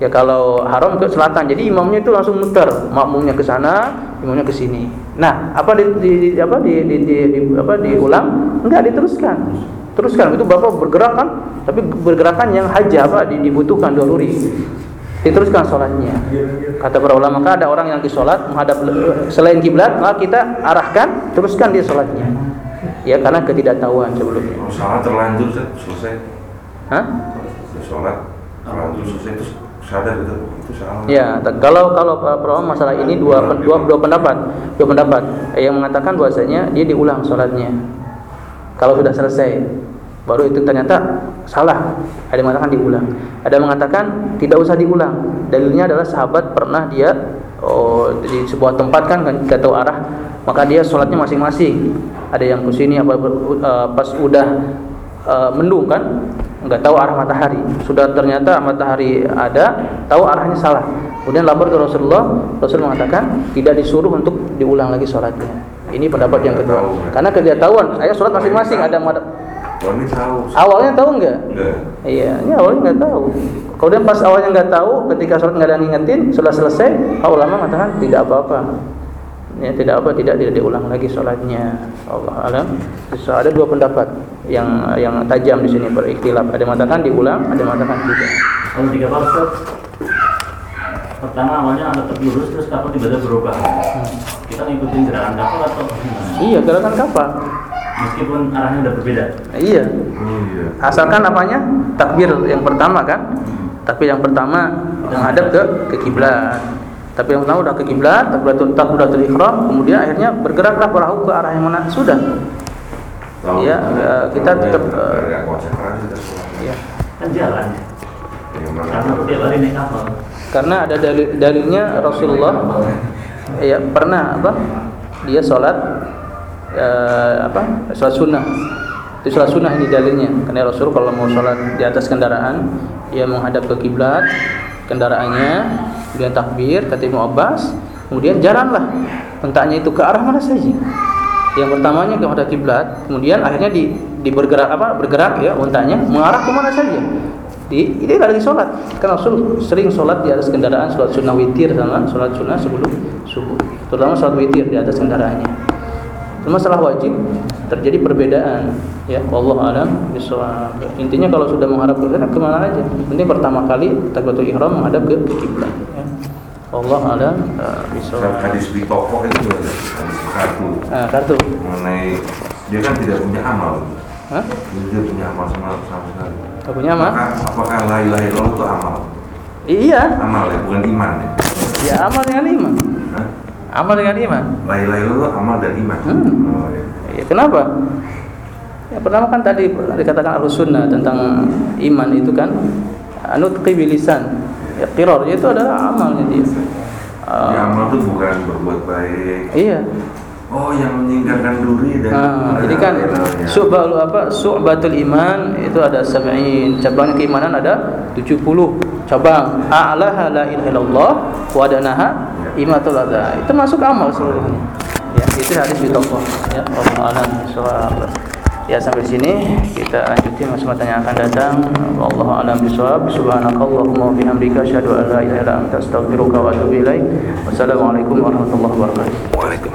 Ya kalau haram ke selatan. Jadi imamnya itu langsung muter. Makmumnya ke sana imamnya ke sini. Nah apa di, di, di apa di, di, di, di apa diulang? Enggak diteruskan. Teruskan. Itu bapak bergerak kan? Tapi bergerakan yang haja apa dibutuhkan doluri diteruskan sholatnya. Kata para ulama maka ada orang yang di sholat menghadap selain kiblat maka kita arahkan teruskan dia sholatnya ya karena ketidaktahuan sebelumnya sholat terlanjur selesai Hah? sholat terlanjur selesai itu sadar itu itu salah. Ya, kalau kalau Prof masalah ini dua dua dua pendapat, dua pendapat. Yang mengatakan bahwasanya dia diulang sholatnya. Kalau sudah selesai, baru itu ternyata salah. Ada yang mengatakan diulang. Ada yang mengatakan tidak usah diulang. Dalilnya adalah sahabat pernah dia oh, di sebuah tempat kan tidak tahu arah, maka dia sholatnya masing-masing. Ada yang ke sini apa uh, pas udah uh, mendung kan nggak tahu arah matahari. Sudah ternyata matahari ada, tahu arahnya salah. Kemudian lapor ke Rasulullah, Rasul mengatakan tidak disuruh untuk diulang lagi sholatnya. Ini pendapat yang kedua. Karena ketidaktahuan, saya sholat masing-masing ada ini tahu. Awalnya tahu nggak? Enggak. Iya, ini awalnya nggak tahu. Kemudian pas awalnya nggak tahu, ketika sholat nggak ada yang ngingetin, sudah selesai, ulama mengatakan tidak apa-apa. Ya tidak apa tidak tidak diulang lagi sholatnya Allah alam. So, ada dua pendapat yang yang tajam di sini berikhtilaf. Ada yang mengatakan diulang ada yang mengatakan tidak. Kalau tiga Ustaz, pertama awalnya anda lurus terus kapal tiba-tiba berubah. Kita ngikutin gerakan kapal atau gimana? iya gerakan kapal. Meskipun arahnya udah berbeda. iya. Iya. asalkan apanya takbir yang pertama kan? Takbir yang pertama menghadap. ke ke kiblat tapi yang pertama udah ke kiblat takbiratul takbiratul ihram kemudian akhirnya bergeraklah perahu ke arah yang mana? Sudah. Iya, kita tetap, eh, ya. Kan jalan. Karena ada dalil dalilnya Rasulullah. Ya pernah apa? Dia sholat eh, apa? Sholat sunnah. Itu sholat sunnah ini dalilnya. Karena Rasul kalau mau sholat di atas kendaraan ia menghadap ke kiblat kendaraannya kemudian takbir kata Ibnu Abbas. Kemudian jalanlah. Hentaknya itu ke arah mana saja? Yang pertamanya ke arah kiblat kemudian akhirnya di, di bergerak apa bergerak ya untanya mengarah ke mana saja? Di ini lagi sholat. Kan Rasul sering sholat di atas kendaraan sholat sunnah witir sama sholat sunnah sebelum subuh. Terutama sholat witir di atas kendaraannya. Masalah wajib terjadi perbedaan ya Allah alam bisawab intinya kalau sudah mengharap ke sana ke mana aja ini pertama kali takbiratul ihram menghadap ke kiblat ya. Allah alam Saya bisawab hadis di toko itu ada hadis kartu nah, kartu mengenai dia kan tidak punya amal. Hah? Dia tidak punya amal sama sama sekali. Punya apa? Apakah, apakah la ilaha illallah itu amal? Iya, Amal ya, bukan iman ya. ya amal dengan iman. Hah? Amal dengan iman. La ilaha illallah amal dan iman. Hmm. Oh, ya. Ya, kenapa? Ya, pertama kan tadi dikatakan al sunnah tentang iman itu kan anutqi bilisan. Ya, qiror itu adalah amalnya dia. Jadi Ah, amal itu bukan berbuat baik. iya. Oh, yang menyingkirkan duri dan Nah, jadi kan Ya. apa? Su'batul iman itu ada sab'in. Cabang keimanan ada 70 cabang. A'laha la ilaha illallah wa adanaha imatul adha. Itu masuk amal seluruhnya. Ya, itu hadis di toko. Ya, Allah bisawab. Ya sampai sini kita lanjutin masa tanya akan datang. Wallahu a'lam bishawab. Subhanakallahumma bihamdika asyhadu an la ilaha anta wa atubu ilaik. Wassalamualaikum warahmatullahi wabarakatuh.